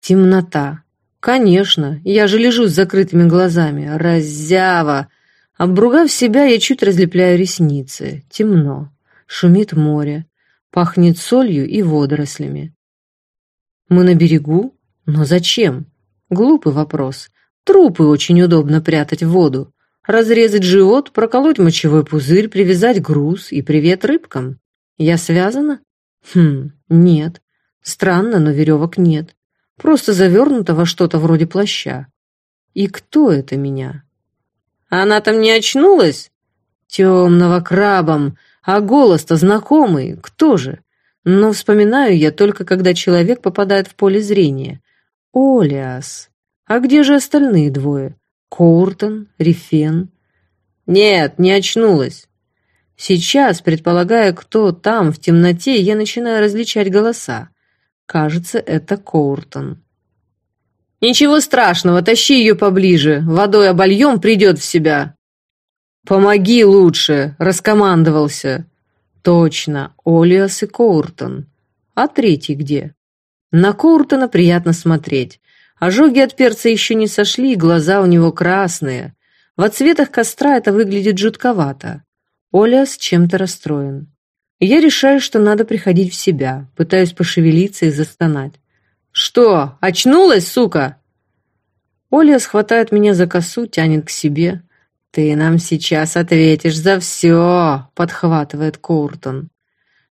Темнота. Конечно, я же лежу с закрытыми глазами. Раззява! Обругав себя, я чуть разлепляю ресницы. Темно. Шумит море. Пахнет солью и водорослями. Мы на берегу? Но зачем? Глупый вопрос. Трупы очень удобно прятать в воду. Разрезать живот, проколоть мочевой пузырь, привязать груз и привет рыбкам. Я связана? Хм, нет. Странно, но веревок нет. Просто завернута во что-то вроде плаща. И кто это меня? Она там не очнулась? Темного крабом. А голос-то знакомый. Кто же? Но вспоминаю я только, когда человек попадает в поле зрения. Олиас. А где же остальные двое? Коуртон, Рифен? Нет, не очнулась. Сейчас, предполагая, кто там в темноте, я начинаю различать голоса. Кажется, это Коуртон. «Ничего страшного, тащи ее поближе. Водой обольем, придет в себя». «Помоги лучше», — раскомандовался. «Точно, Олиас и Коуртон. А третий где?» На Коуртона приятно смотреть. Ожоги от перца еще не сошли, глаза у него красные. В отсветах костра это выглядит жутковато. Олиас чем-то расстроен. Я решаю, что надо приходить в себя, пытаюсь пошевелиться и застонать. «Что, очнулась, сука?» Оля схватает меня за косу, тянет к себе. «Ты нам сейчас ответишь за все», — подхватывает Коуртон.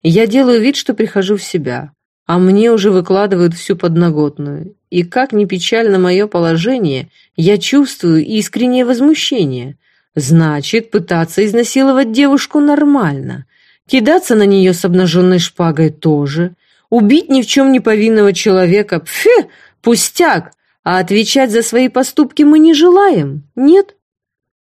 Я делаю вид, что прихожу в себя, а мне уже выкладывают всю подноготную. И как ни печально мое положение, я чувствую искреннее возмущение. Значит, пытаться изнасиловать девушку нормально. Кидаться на нее с обнаженной шпагой тоже. Убить ни в чем не повинного человека, пфе, пустяк, а отвечать за свои поступки мы не желаем, нет?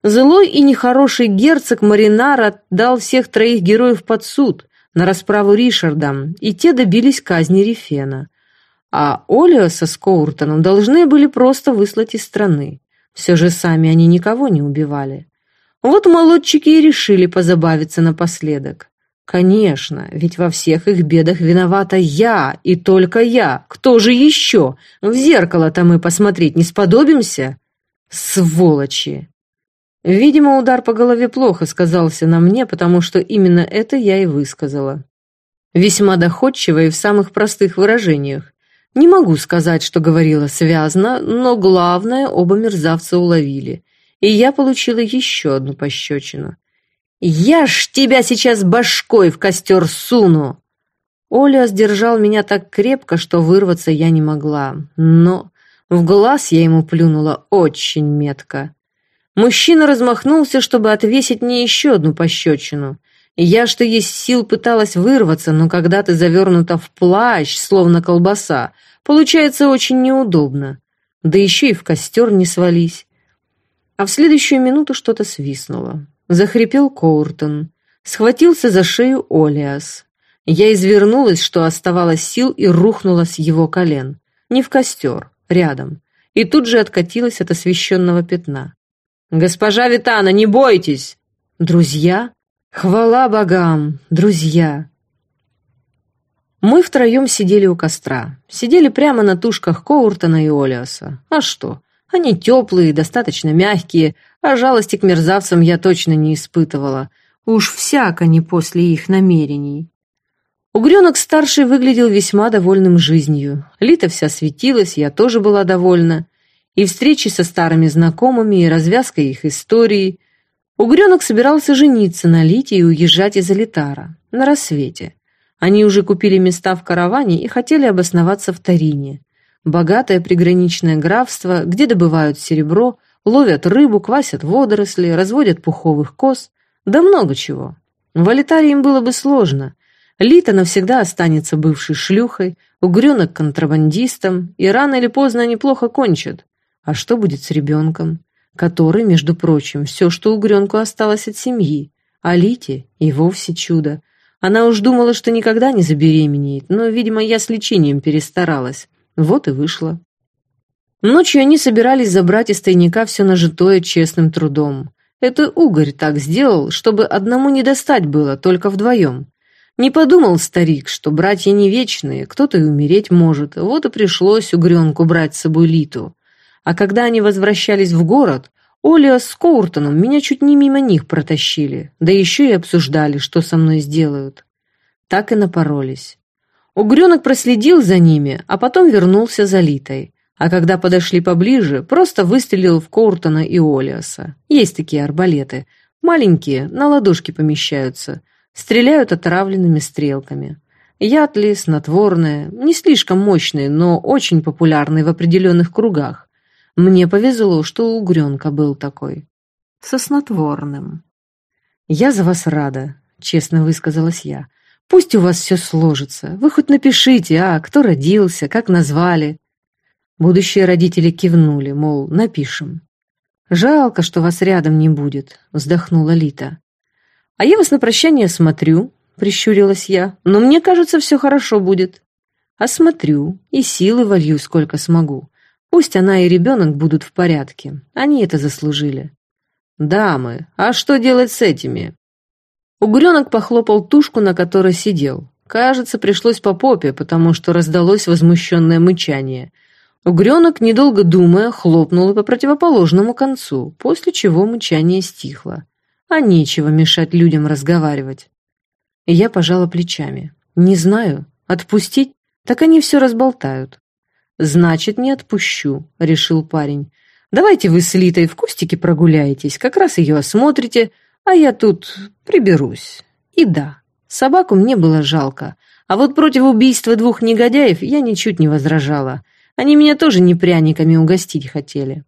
Злой и нехороший герцог Маринар отдал всех троих героев под суд на расправу Ришардам, и те добились казни Рифена. А Олиоса с Коуртоном должны были просто выслать из страны. Все же сами они никого не убивали. Вот молодчики и решили позабавиться напоследок. Конечно, ведь во всех их бедах виновата я, и только я. Кто же еще? В зеркало-то мы посмотреть не сподобимся? Сволочи! Видимо, удар по голове плохо сказался на мне, потому что именно это я и высказала. Весьма доходчиво и в самых простых выражениях. Не могу сказать, что говорила связно, но главное оба мерзавца уловили. И я получила еще одну пощечину. «Я ж тебя сейчас башкой в костер суну!» Оля сдержал меня так крепко, что вырваться я не могла, но в глаз я ему плюнула очень метко. Мужчина размахнулся, чтобы отвесить мне еще одну пощечину. Я, что есть сил, пыталась вырваться, но когда ты завернута в плащ, словно колбаса, получается очень неудобно. Да еще и в костер не свались. А в следующую минуту что-то свистнуло. Захрипел Коуртон. Схватился за шею Олиас. Я извернулась, что оставалось сил, и рухнула с его колен. Не в костер, рядом. И тут же откатилась от освещенного пятна. «Госпожа Витана, не бойтесь!» «Друзья?» Хвала богам, друзья! Мы втроем сидели у костра. Сидели прямо на тушках Коуртона и Олиаса. А что? Они теплые, достаточно мягкие, а жалости к мерзавцам я точно не испытывала. Уж всяко не после их намерений. Угренок-старший выглядел весьма довольным жизнью. Лита вся светилась, я тоже была довольна. И встречи со старыми знакомыми, и развязка их истории. Угренок собирался жениться на Лите и уезжать из Алитара. На рассвете. Они уже купили места в караване и хотели обосноваться в Тарине. Богатое приграничное графство, где добывают серебро, ловят рыбу, квасят водоросли, разводят пуховых коз, да много чего. В Алитаре им было бы сложно. Лита навсегда останется бывшей шлюхой, угренок контрабандистом, и рано или поздно они плохо кончат. А что будет с ребенком? Который, между прочим, все, что угренку осталось от семьи. А Лите и вовсе чудо. Она уж думала, что никогда не забеременеет, но, видимо, я с лечением перестаралась. Вот и вышло. Ночью они собирались забрать из тайника все нажитое честным трудом. Это угорь так сделал, чтобы одному не достать было, только вдвоем. Не подумал старик, что братья не вечные, кто-то и умереть может, вот и пришлось угренку брать с собой Литу. А когда они возвращались в город, Оля с Коуртоном меня чуть не мимо них протащили, да еще и обсуждали, что со мной сделают. Так и напоролись. Угренок проследил за ними, а потом вернулся за Литой. А когда подошли поближе, просто выстрелил в Коуртона и Олиаса. Есть такие арбалеты. Маленькие, на ладошки помещаются. Стреляют отравленными стрелками. Яд ли, снотворное, не слишком мощные, но очень популярные в определенных кругах. Мне повезло, что у угренка был такой. Со снотворным. «Я за вас рада», — честно высказалась я. «Пусть у вас все сложится. Вы хоть напишите, а, кто родился, как назвали». Будущие родители кивнули, мол, напишем. «Жалко, что вас рядом не будет», — вздохнула Лита. «А я вас на прощание смотрю», — прищурилась я, «но мне кажется, все хорошо будет». «Осмотрю и силы волью, сколько смогу. Пусть она и ребенок будут в порядке. Они это заслужили. «Дамы, а что делать с этими?» Угренок похлопал тушку, на которой сидел. Кажется, пришлось по попе, потому что раздалось возмущенное мычание. Угренок, недолго думая, хлопнул по противоположному концу, после чего мычание стихло. А нечего мешать людям разговаривать. Я пожала плечами. «Не знаю. Отпустить? Так они все разболтают. «Значит, не отпущу», — решил парень. «Давайте вы с Литой в кустике прогуляетесь, как раз ее осмотрите, а я тут приберусь». И да, собаку мне было жалко, а вот против убийства двух негодяев я ничуть не возражала. Они меня тоже не пряниками угостить хотели.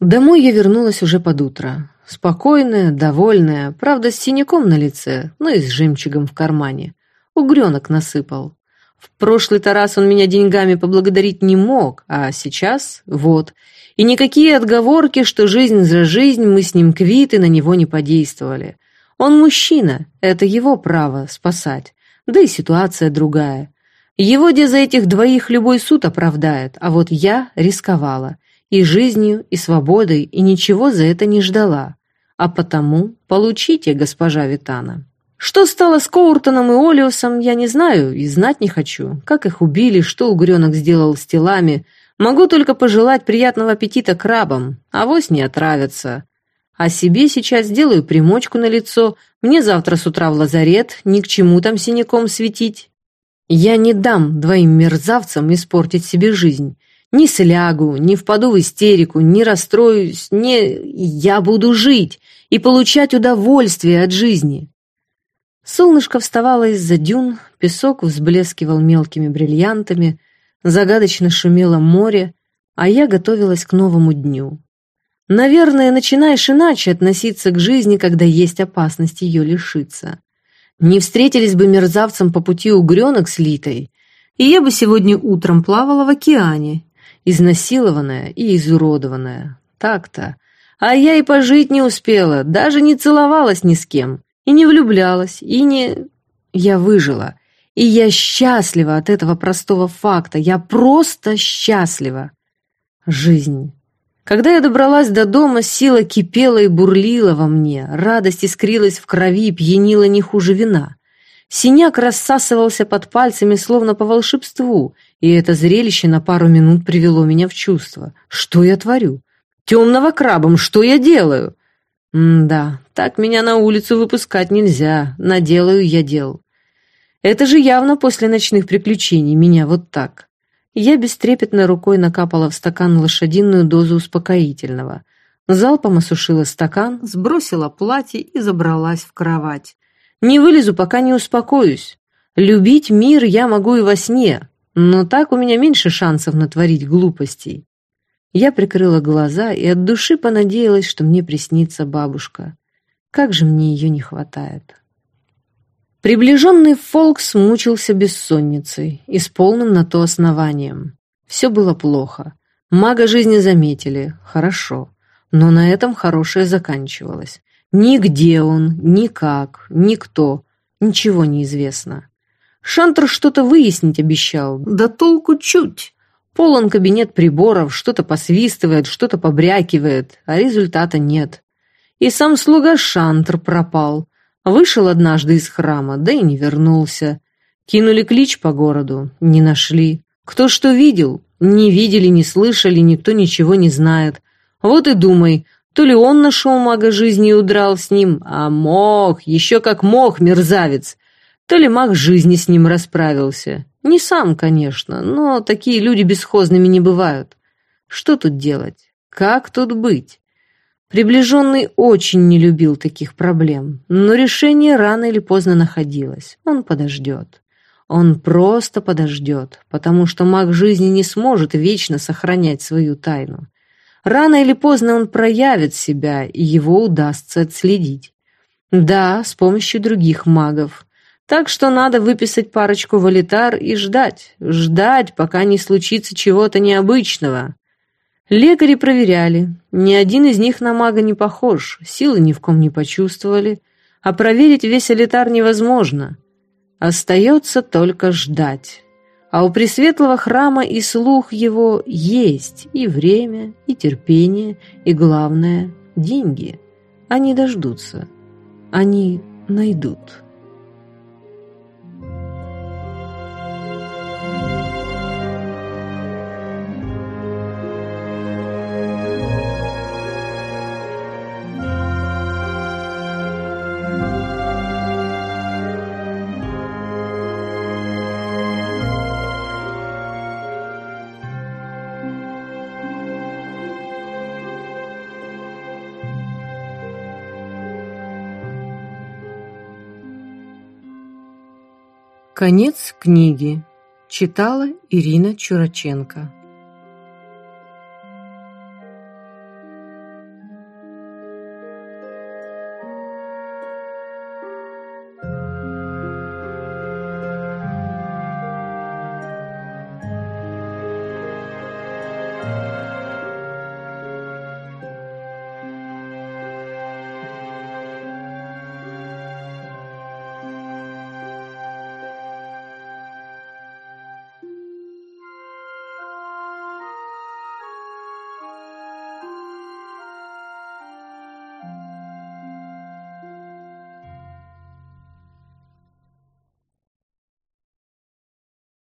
Домой я вернулась уже под утро. Спокойная, довольная, правда, с синяком на лице, но и с жемчугом в кармане. Угренок насыпал. В прошлый-то раз он меня деньгами поблагодарить не мог, а сейчас вот. И никакие отговорки, что жизнь за жизнь, мы с ним квиты, на него не подействовали. Он мужчина, это его право спасать. Да и ситуация другая. Его где за этих двоих любой суд оправдает, а вот я рисковала. И жизнью, и свободой, и ничего за это не ждала. А потому получите, госпожа Витана. Что стало с Коуртоном и Олиусом, я не знаю и знать не хочу. Как их убили, что угренок сделал с телами. Могу только пожелать приятного аппетита крабам, а вось не отравятся. А себе сейчас сделаю примочку на лицо, мне завтра с утра в лазарет, ни к чему там синяком светить. Я не дам двоим мерзавцам испортить себе жизнь. Ни слягу, ни впаду в истерику, ни расстроюсь, не... Я буду жить и получать удовольствие от жизни. Солнышко вставало из-за дюн, песок взблескивал мелкими бриллиантами, загадочно шумело море, а я готовилась к новому дню. Наверное, начинаешь иначе относиться к жизни, когда есть опасность ее лишиться. Не встретились бы мерзавцам по пути угренок с Литой, и я бы сегодня утром плавала в океане, изнасилованная и изуродованная. Так-то. А я и пожить не успела, даже не целовалась ни с кем. И не влюблялась, и не... Я выжила. И я счастлива от этого простого факта. Я просто счастлива. Жизнь. Когда я добралась до дома, сила кипела и бурлила во мне, радость искрилась в крови пьянила не хуже вина. Синяк рассасывался под пальцами, словно по волшебству, и это зрелище на пару минут привело меня в чувство. Что я творю? Темного крабом, что я делаю? М да, так меня на улицу выпускать нельзя, наделаю я дел. Это же явно после ночных приключений, меня вот так. Я бестрепетно рукой накапала в стакан лошадиную дозу успокоительного. Залпом осушила стакан, сбросила платье и забралась в кровать. Не вылезу, пока не успокоюсь. Любить мир я могу и во сне, но так у меня меньше шансов натворить глупостей. Я прикрыла глаза и от души понадеялась, что мне приснится бабушка. Как же мне ее не хватает. Приближенный Фолкс мучился бессонницей и с полным на то основанием. Все было плохо. Мага жизни заметили. Хорошо. Но на этом хорошее заканчивалось. Нигде он, никак, никто. Ничего не известно. Шантр что-то выяснить обещал. Да толку чуть. Полон кабинет приборов, что-то посвистывает, что-то побрякивает, а результата нет. И сам слуга Шантр пропал. Вышел однажды из храма, да и не вернулся. Кинули клич по городу, не нашли. Кто что видел? Не видели, не слышали, никто ничего не знает. Вот и думай, то ли он нашел мага жизни и удрал с ним, а мог, еще как мог, мерзавец. То ли маг жизни с ним расправился. Не сам, конечно, но такие люди бесхозными не бывают. Что тут делать? Как тут быть? Приближенный очень не любил таких проблем, но решение рано или поздно находилось. Он подождет. Он просто подождет, потому что маг жизни не сможет вечно сохранять свою тайну. Рано или поздно он проявит себя, и его удастся отследить. Да, с помощью других магов. Так что надо выписать парочку валитар и ждать, ждать, пока не случится чего-то необычного. Лекари проверяли. Ни один из них на мага не похож, силы ни в ком не почувствовали, а проверить весь элитар невозможно. Остается только ждать. А у Пресветлого храма и слух его есть и время, и терпение, и, главное, деньги. Они дождутся. Они найдут. Конец книги. Читала Ирина Чураченко.